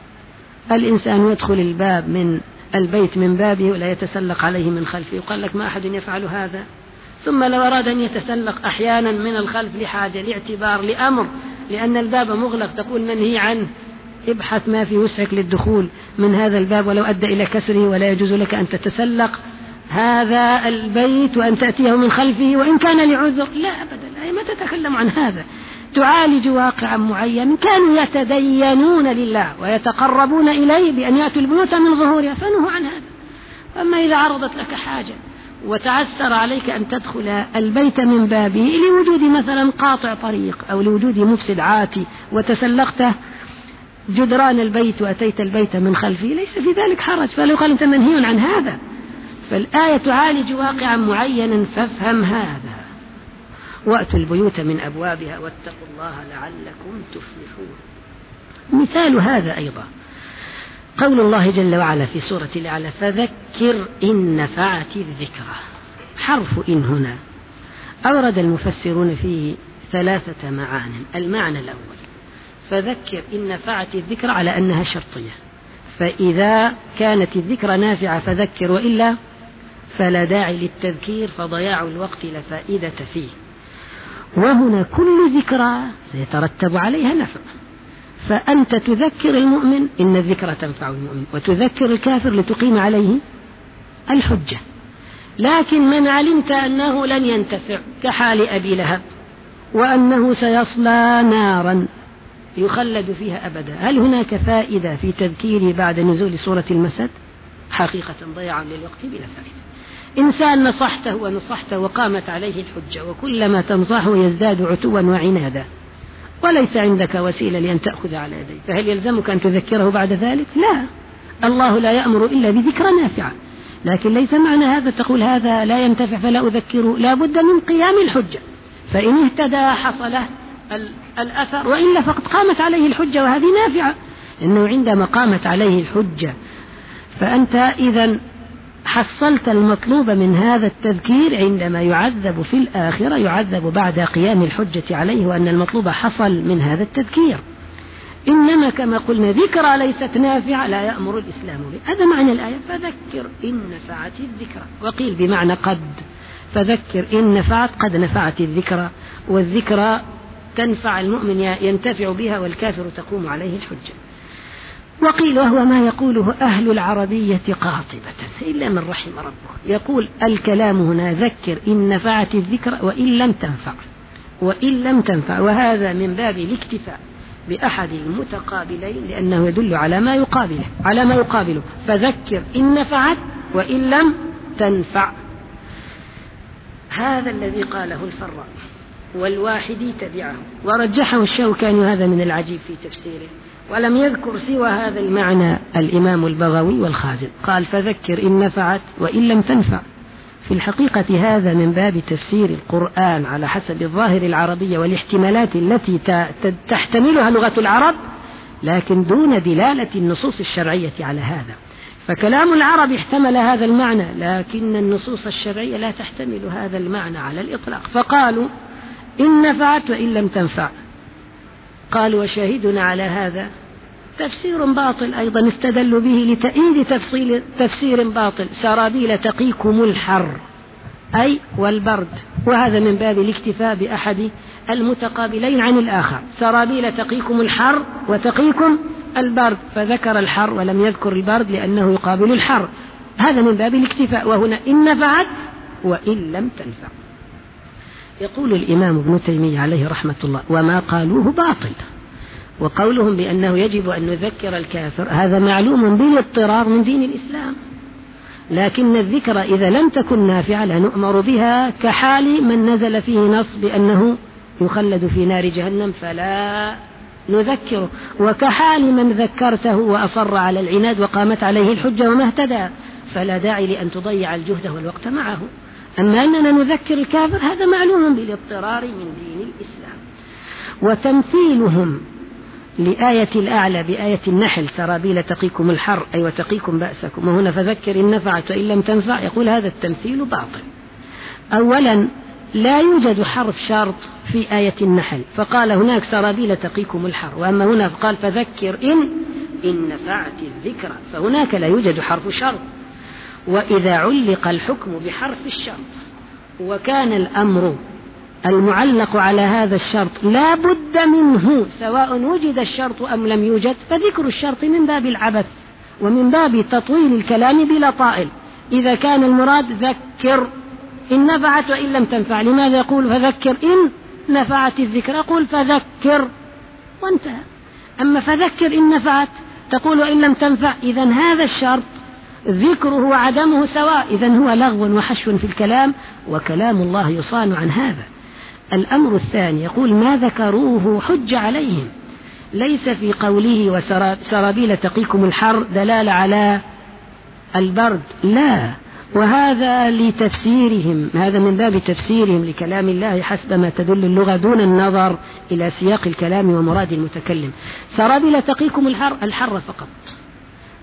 الإنسان يدخل الباب من البيت من بابه ولا يتسلق عليه من خلفه. يقال لك ما أحد يفعل هذا. ثم لو أراد أن يتسلق أحيانا من الخلف لحاجة لاعتبار لأمر لأن الباب مغلق تقول منهي عنه. ابحث ما في وسعك للدخول من هذا الباب ولو أدى إلى كسره ولا يجوز لك أن تتسلق. هذا البيت وأن تأتيه من خلفه وإن كان لعذر. لا أبدا الآية ما تتكلم عن هذا. تعالج واقعا معينا. كانوا يتدينون لله ويتقربون إليه بأن يأتوا البيوت من ظهورها. فنهوا عن هذا. أما إذا عرضت لك حاجة وتعسر عليك أن تدخل البيت من بابه لوجود مثلا قاطع طريق أو لوجود مفسد عاتي وتسلقته جدران البيت وأتيت البيت من خلفه ليس في ذلك حرج. فلو قال أنت منهي عن هذا. فالآية تعالج واقعا معينا فافهم هذا. وأتوا البيوت من أبوابها واتقوا الله لعلكم تفلحون. مثال هذا أيضا. قول الله جل وعلا في سورة الأعلى فذكر إن نفعت الذكرى. حرف إن هنا. أورد المفسرون فيه ثلاثة معان. المعنى الأول فذكر إن نفعت الذكرى على أنها شرطية. فإذا كانت الذكرى نافعة فذكر وإلا فلا داعي للتذكير فضياع الوقت لا فائدة فيه. وهنا كل ذكرى سيترتب عليها نفع. فأنت تذكر المؤمن إن الذكرى تنفع المؤمن. وتذكر الكافر لتقيم عليه الحجة. لكن من علمت أنه لن ينتفع كحال أبي لهب وأنه سيصلى نارا يخلد فيها أبدا. هل هناك فائدة في تذكيره بعد نزول سورة المسد؟ حقيقة ضياع للوقت بلا فائدة. إنسان نصحته ونصحته وقامت عليه الحجة وكلما تنصحه يزداد عتوا وعنادا. وليس عندك وسيلة لأن تأخذ على يديه فهل يلزمك أن تذكره بعد ذلك؟ لا. الله لا يأمر إلا بذكرى نافعة. لكن ليس معنى هذا تقول هذا لا ينتفع فلا أذكره. لا بد من قيام الحجة. فإن اهتدى حصل الأثر وإلا فقد قامت عليه الحجة وهذه نافعة. إنه عندما قامت عليه الحجة فأنت إذا حصلت المطلوب من هذا التذكير عندما يعذب في الآخرة يعذب بعد قيام الحجة عليه وأن المطلوب حصل من هذا التذكير. إنما كما قلنا ذكرى ليست نافعة لا يأمر الإسلام به. هذا معنى الآية. فذكر إن نفعت الذكرى. وقيل بمعنى قد. فذكر إن نفعت قد نفعت الذكرى. والذكرى تنفع المؤمن ينتفع بها والكافر تقوم عليه الحجة. وقيل وهو ما يقوله أهل العربية قاطبة إلا من رحم ربه. يقول الكلام هنا ذكر إن نفعت الذكر وإن لم تنفع وإن لم تنفع وهذا من باب الاكتفاء بأحد المتقابلين لأنه يدل على ما يقابله على ما يقابله. فذكر إن نفعت وإن لم تنفع. هذا الذي قاله الفراء والواحدي تبعه. ورجحه الشوكاني هذا من العجيب في تفسيره. ولم يذكر سوى هذا المعنى الإمام البغوي والخازن. قال فذكر إن نفعت وإن لم تنفع. في الحقيقة هذا من باب تفسير القرآن على حسب الظاهر العربية والاحتمالات التي تحتملها لغة العرب لكن دون دلالة النصوص الشرعية على هذا. فكلام العرب احتمل هذا المعنى لكن النصوص الشرعية لا تحتمل هذا المعنى على الإطلاق. فقالوا إن نفعت وإن لم تنفع. قال وشاهدنا على هذا. تفسير باطل أيضا استدلوا به لتأييد تفصيل تفسير باطل. سرابيل تقيكم الحر أي والبرد. وهذا من باب الاكتفاء بأحد المتقابلين عن الآخر. سرابيل تقيكم الحر وتقيكم البرد. فذكر الحر ولم يذكر البرد لأنه يقابل الحر. هذا من باب الاكتفاء. وهنا إن نفعت وإن لم تنفع. يقول الإمام ابن تيمية عليه رحمة الله وما قالوه باطل. وقولهم بأنه يجب أن نذكر الكافر هذا معلوم بالاضطرار من دين الإسلام لكن الذكر إذا لم تكن نافعة لا نؤمر بها كحال من نزل فيه نص بأنه يخلد في نار جهنم فلا نذكره. وكحال من ذكرته وأصر على العناد وقامت عليه الحجة وما اهتدى فلا داعي لأن تضيع الجهد والوقت معه. أما أننا نذكر الكافر هذا معلوم بالاضطرار من دين الإسلام. وتمثيلهم لآية الأعلى بآية النحل سرابيل تقيكم الحر أي وتقيكم بأسكم. وهنا فذكر إن نفعت وإن لم تنفع يقول هذا التمثيل باطل. أولا لا يوجد حرف شرط في آية النحل فقال هناك سرابيل تقيكم الحر. وأما هنا قال فذكر إن إن نفعت الذكرى فهناك لا يوجد حرف شرط. وإذا علق الحكم بحرف الشرط وكان الأمر المعلق على هذا الشرط لا بد منه سواء وجد الشرط أم لم يوجد فذكر الشرط من باب العبث ومن باب تطويل الكلام بلا طائل. إذا كان المراد ذكر إن نفعت وإن لم تنفع لماذا يقول فذكر؟ إن نفعت الذكر أقول فذكر وانتهى. أما فذكر إن نفعت تقول وإن لم تنفع إذا هذا الشرط ذكره وعدمه سواء. إذا هو لغو وحشو في الكلام وكلام الله يصان عن هذا. الأمر الثاني يقول ما ذكروه حج عليهم. ليس في قوله وسرابيل تقيكم الحر دلالة على البرد. لا. وهذا لتفسيرهم. هذا من باب تفسيرهم لكلام الله حسب ما تدل اللغة دون النظر إلى سياق الكلام ومراد المتكلم. سرابيل تقيكم الحر الحر فقط.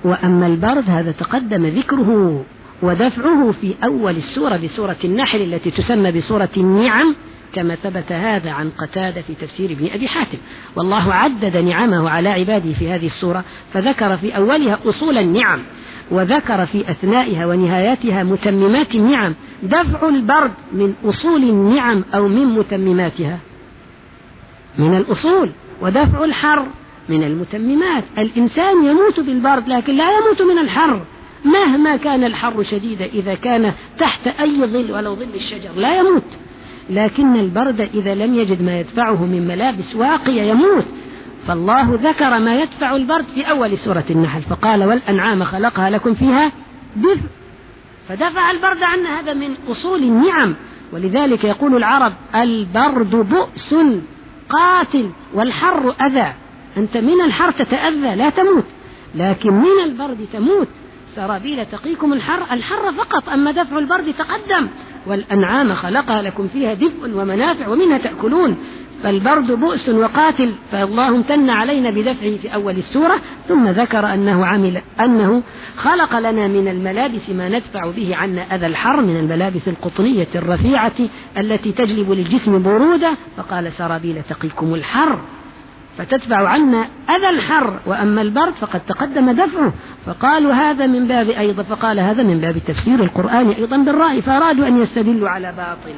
وأما البرد هذا تقدم ذكره ودفعه في أول السورة بسورة النحل التي تسمى بسورة النعم كما ثبت هذا عن قتادة في تفسير ابن أبي حاتم. والله عدد نعمه على عباده في هذه السورة فذكر في أولها أصول النعم وذكر في أثنائها ونهاياتها متممات النعم. دفع البرد من أصول النعم أو من متمماتها؟ من الأصول ودفع الحر. من المتممات. الإنسان يموت بالبرد لكن لا يموت من الحر. مهما كان الحر شديدا إذا كان تحت أي ظل ولو ظل الشجر لا يموت. لكن البرد إذا لم يجد ما يدفعه من ملابس واقية يموت. فالله ذكر ما يدفع البرد في أول سورة النحل. فقال والأنعام خلقها لكم فيها دفء. فدفع البرد عنا هذا من أصول النعم. ولذلك يقول العرب البرد بؤس قاتل والحر أذى. أنت من الحر تتأذى لا تموت. لكن من البرد تموت. سرابيل تقيكم الحر الحر فقط أما دفع البرد تقدم. والأنعام خلقها لكم فيها دفء ومنافع ومنها تأكلون. فالبرد بؤس وقاتل فالله امتن علينا بدفعه في أول السورة ثم ذكر أنه عمل أنه خلق لنا من الملابس ما ندفع به عنا أذى الحر من الملابس القطنية الرفيعة التي تجلب للجسم برودة فقال سرابيل تقيكم الحر. فتدفع عنا أذى الحر وأما البرد فقد تقدم دفعه. فقالوا هذا من باب أيضا فقال هذا من باب تفسير القرآن أيضا بالرأي فأرادوا أن يستدلوا على باطل.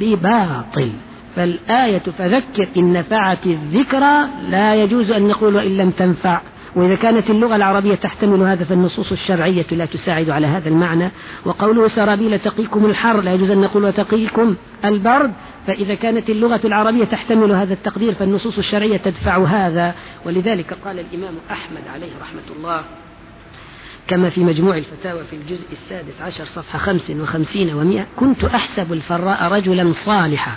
بباطل. فالآية فذكر إن نفعت الذكرى لا يجوز أن نقول وإن لم تنفع. وإذا كانت اللغة العربية تحتمل هذا فالنصوص الشرعية لا تساعد على هذا المعنى. وقوله سرابيل تقيكم الحر لا يجوز أن نقول وتقيكم البرد. فإذا كانت اللغة العربية تحتمل هذا التقدير فالنصوص الشرعية تدفع هذا. ولذلك قال الإمام أحمد عليه رحمة الله كما في مجموع الفتاوى في الجزء السادس عشر صفحة خمس وخمسين ومئة كنت أحسب الفراء رجلا صالحا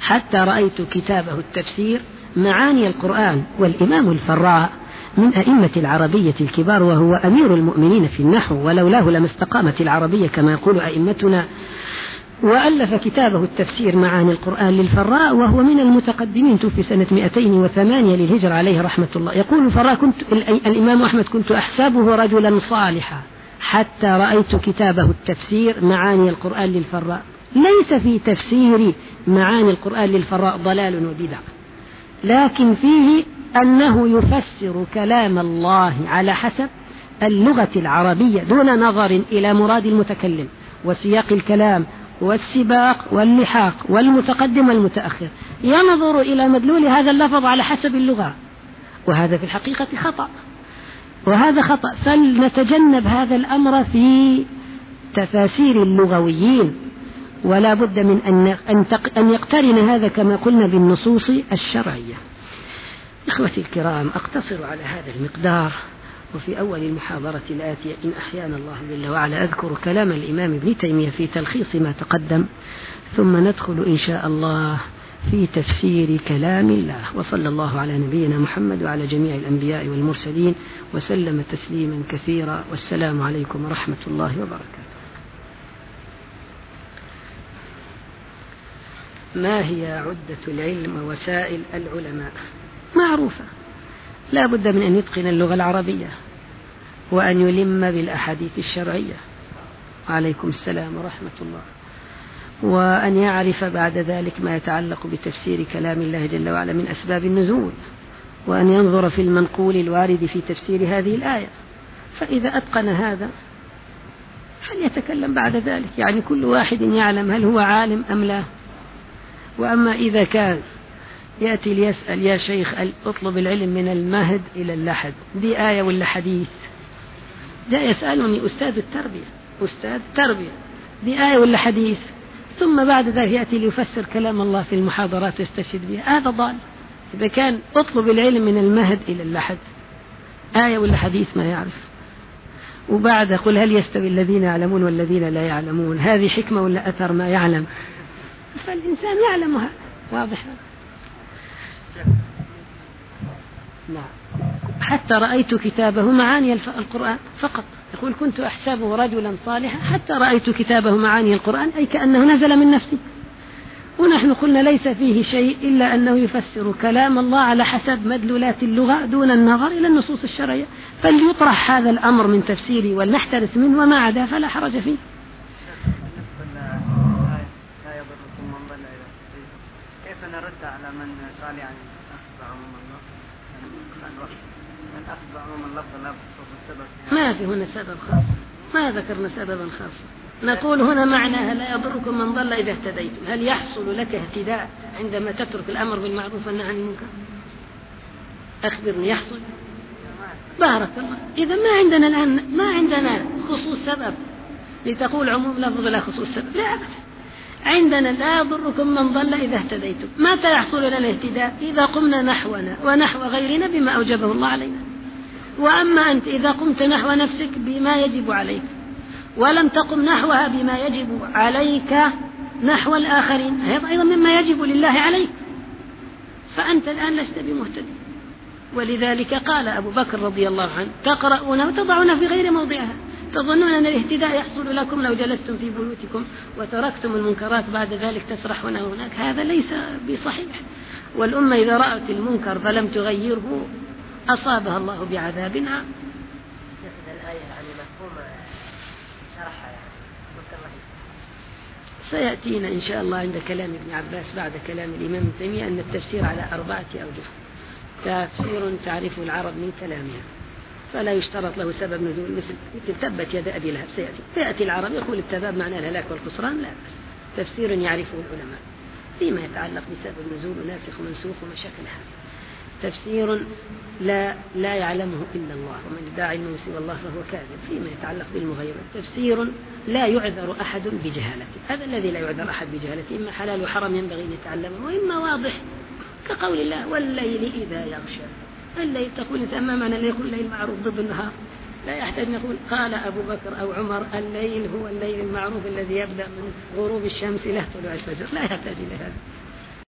حتى رأيت كتابه التفسير معاني القرآن والإمام الفراء من أئمة العربية الكبار وهو أمير المؤمنين في النحو ولولاه لما استقامت العربية كما يقول أئمتنا وألف كتابه التفسير معاني القرآن للفراء وهو من المتقدمين توفي سنة 208 للهجرة عليه رحمة الله. يقول الفراء كنت الإمام أحمد كنت أحسبه رجلا صالحا حتى رأيت كتابه التفسير معاني القرآن للفراء. ليس في تفسير معاني القرآن للفراء ضلال وبدع لكن فيه أنه يفسر كلام الله على حسب اللغة العربية دون نظر إلى مراد المتكلم وسياق الكلام والسباق واللحاق والمتقدم والمتأخر. ينظر إلى مدلول هذا اللفظ على حسب اللغة. وهذا في الحقيقة خطأ. وهذا خطأ. فلنتجنب هذا الأمر في تفاسير اللغويين. ولا بد من أن أن يقترن هذا كما قلنا بالنصوص الشرعية. إخوتي الكرام أقتصر على هذا المقدار. وفي أول المحاضرة الآتية إن أحيانا الله جل وعلا أذكر كلام الإمام ابن تيمية في تلخيص ما تقدم ثم ندخل إن شاء الله في تفسير كلام الله. وصلى الله على نبينا محمد وعلى جميع الأنبياء والمرسلين وسلم تسليما كثيرا والسلام عليكم ورحمة الله وبركاته. ما هي عدة العلم ووسائل العلماء؟ معروفة. لا بد من أن يتقن اللغة العربية. وأن يلم بالأحاديث الشرعية. وعليكم السلام ورحمة الله. وأن يعرف بعد ذلك ما يتعلق بتفسير كلام الله جل وعلا من أسباب النزول. وأن ينظر في المنقول الوارد في تفسير هذه الآية. فإذا أتقن هذا فليتكلم بعد ذلك؟ يعني كل واحد يعلم هل هو عالم أم لا. وأما إذا كان يأتي ليسأل يا شيخ أطلب العلم من المهد إلى اللحد؟ دي آية ولا حديث؟ جاء يسألني أستاذ التربية أستاذ تربية دي آية ولا حديث؟ ثم بعد ذلك يأتي ليفسر كلام الله في المحاضرات ويستشهد بها. هذا ضال. إذا كان أطلب العلم من المهد إلى اللحد آية ولا حديث ما يعرف. وبعد قل هل يستوي الذين يعلمون والذين لا يعلمون؟ هذه حكمة ولا أثر ما يعلم؟ فالإنسان يعلم هذا واضح؟ نعم. حتى رأيت كتابه معاني القرآن فقط. يقول كنت أحسبه رجلا صالحا حتى رأيت كتابه معاني القرآن أي كأنه نزل من نفسي. ونحن قلنا ليس فيه شيء إلا أنه يفسر كلام الله على حسب مدلولات اللغة دون النظر إلى النصوص الشرعية. فليطرح هذا الأمر من تفسيره ولنحترس منه وما عدا فلا حرج فيه. كيف نرد على من قال يعني أخذ عموم بخصوص السبب ما في هنا سبب خاص. ما ذكرنا سببا خاصا. نقول هنا معناها لا يضركم من ضل إذا اهتديتم؟ هل يحصل لك اهتداء عندما تترك الأمر بالمعروف والنهي عن المنكر؟ أخبرني يحصل. بارك الله. إذا ما عندنا الآن ما عندنا خصوص سبب لتقول عموم لفظ لا خصوص سبب. لا أبدا. عندنا لا يضركم من ضل إذا اهتديتم. متى يحصل لنا الاهتداء؟ إذا قمنا نحونا ونحو غيرنا بما أوجبه الله علينا. وأما أنت إذا قمت نحو نفسك بما يجب عليك ولم تقم نحوها بما يجب عليك نحو الآخرين هذا أيضا مما يجب لله عليك. فأنت الآن لست بمهتدي ولذلك قال أبو بكر رضي الله عنه تقرؤون وتضعون في غير موضعها تظنون أن الاهتداء يحصل لكم لو جلستم في بيوتكم وتركتم المنكرات بعد ذلك تسرحون هناك هذا ليس بصحيح. والأمة إذا رأت المنكر فلم تغيره أصابها الله بعذاب عام سيأتينا إن شاء الله عند كلام ابن عباس بعد كلام الإمام ابن تيمية أن التفسير على أربعة أوجه. تفسير تعرفه العرب من كلامها فلا يشترط له سبب نزول مثل مثل تبت يد أبي لهب. سيأتي. يأتي العرب يقول التباب معناه الهلاك والخسران؟ لا بأس. تفسير يعرفه العلماء. فيما يتعلق بسبب نزول ناسخ ومنسوخ ومشاكل هذه تفسير لا لا يعلمه إلا الله. ومن ادعى علمه سوى الله فهو كاذب. فيما يتعلق بالمغيبات تفسير لا يعذر أحد بجهالته. هذا الذي لا يعذر أحد بجهالته. إما حلال وحرم ينبغي أن يتعلمه وإما واضح كقول الله والليل إذا يغشى الليل تقول أنت أما معنى الليل؟ يقول الليل معروف ضد النهار. لا يحتاج أن يقول قال أبو بكر أو عمر الليل هو الليل المعروف الذي يبدأ من غروب الشمس إلى طلوع الفجر لا يحتاج إلى هذا.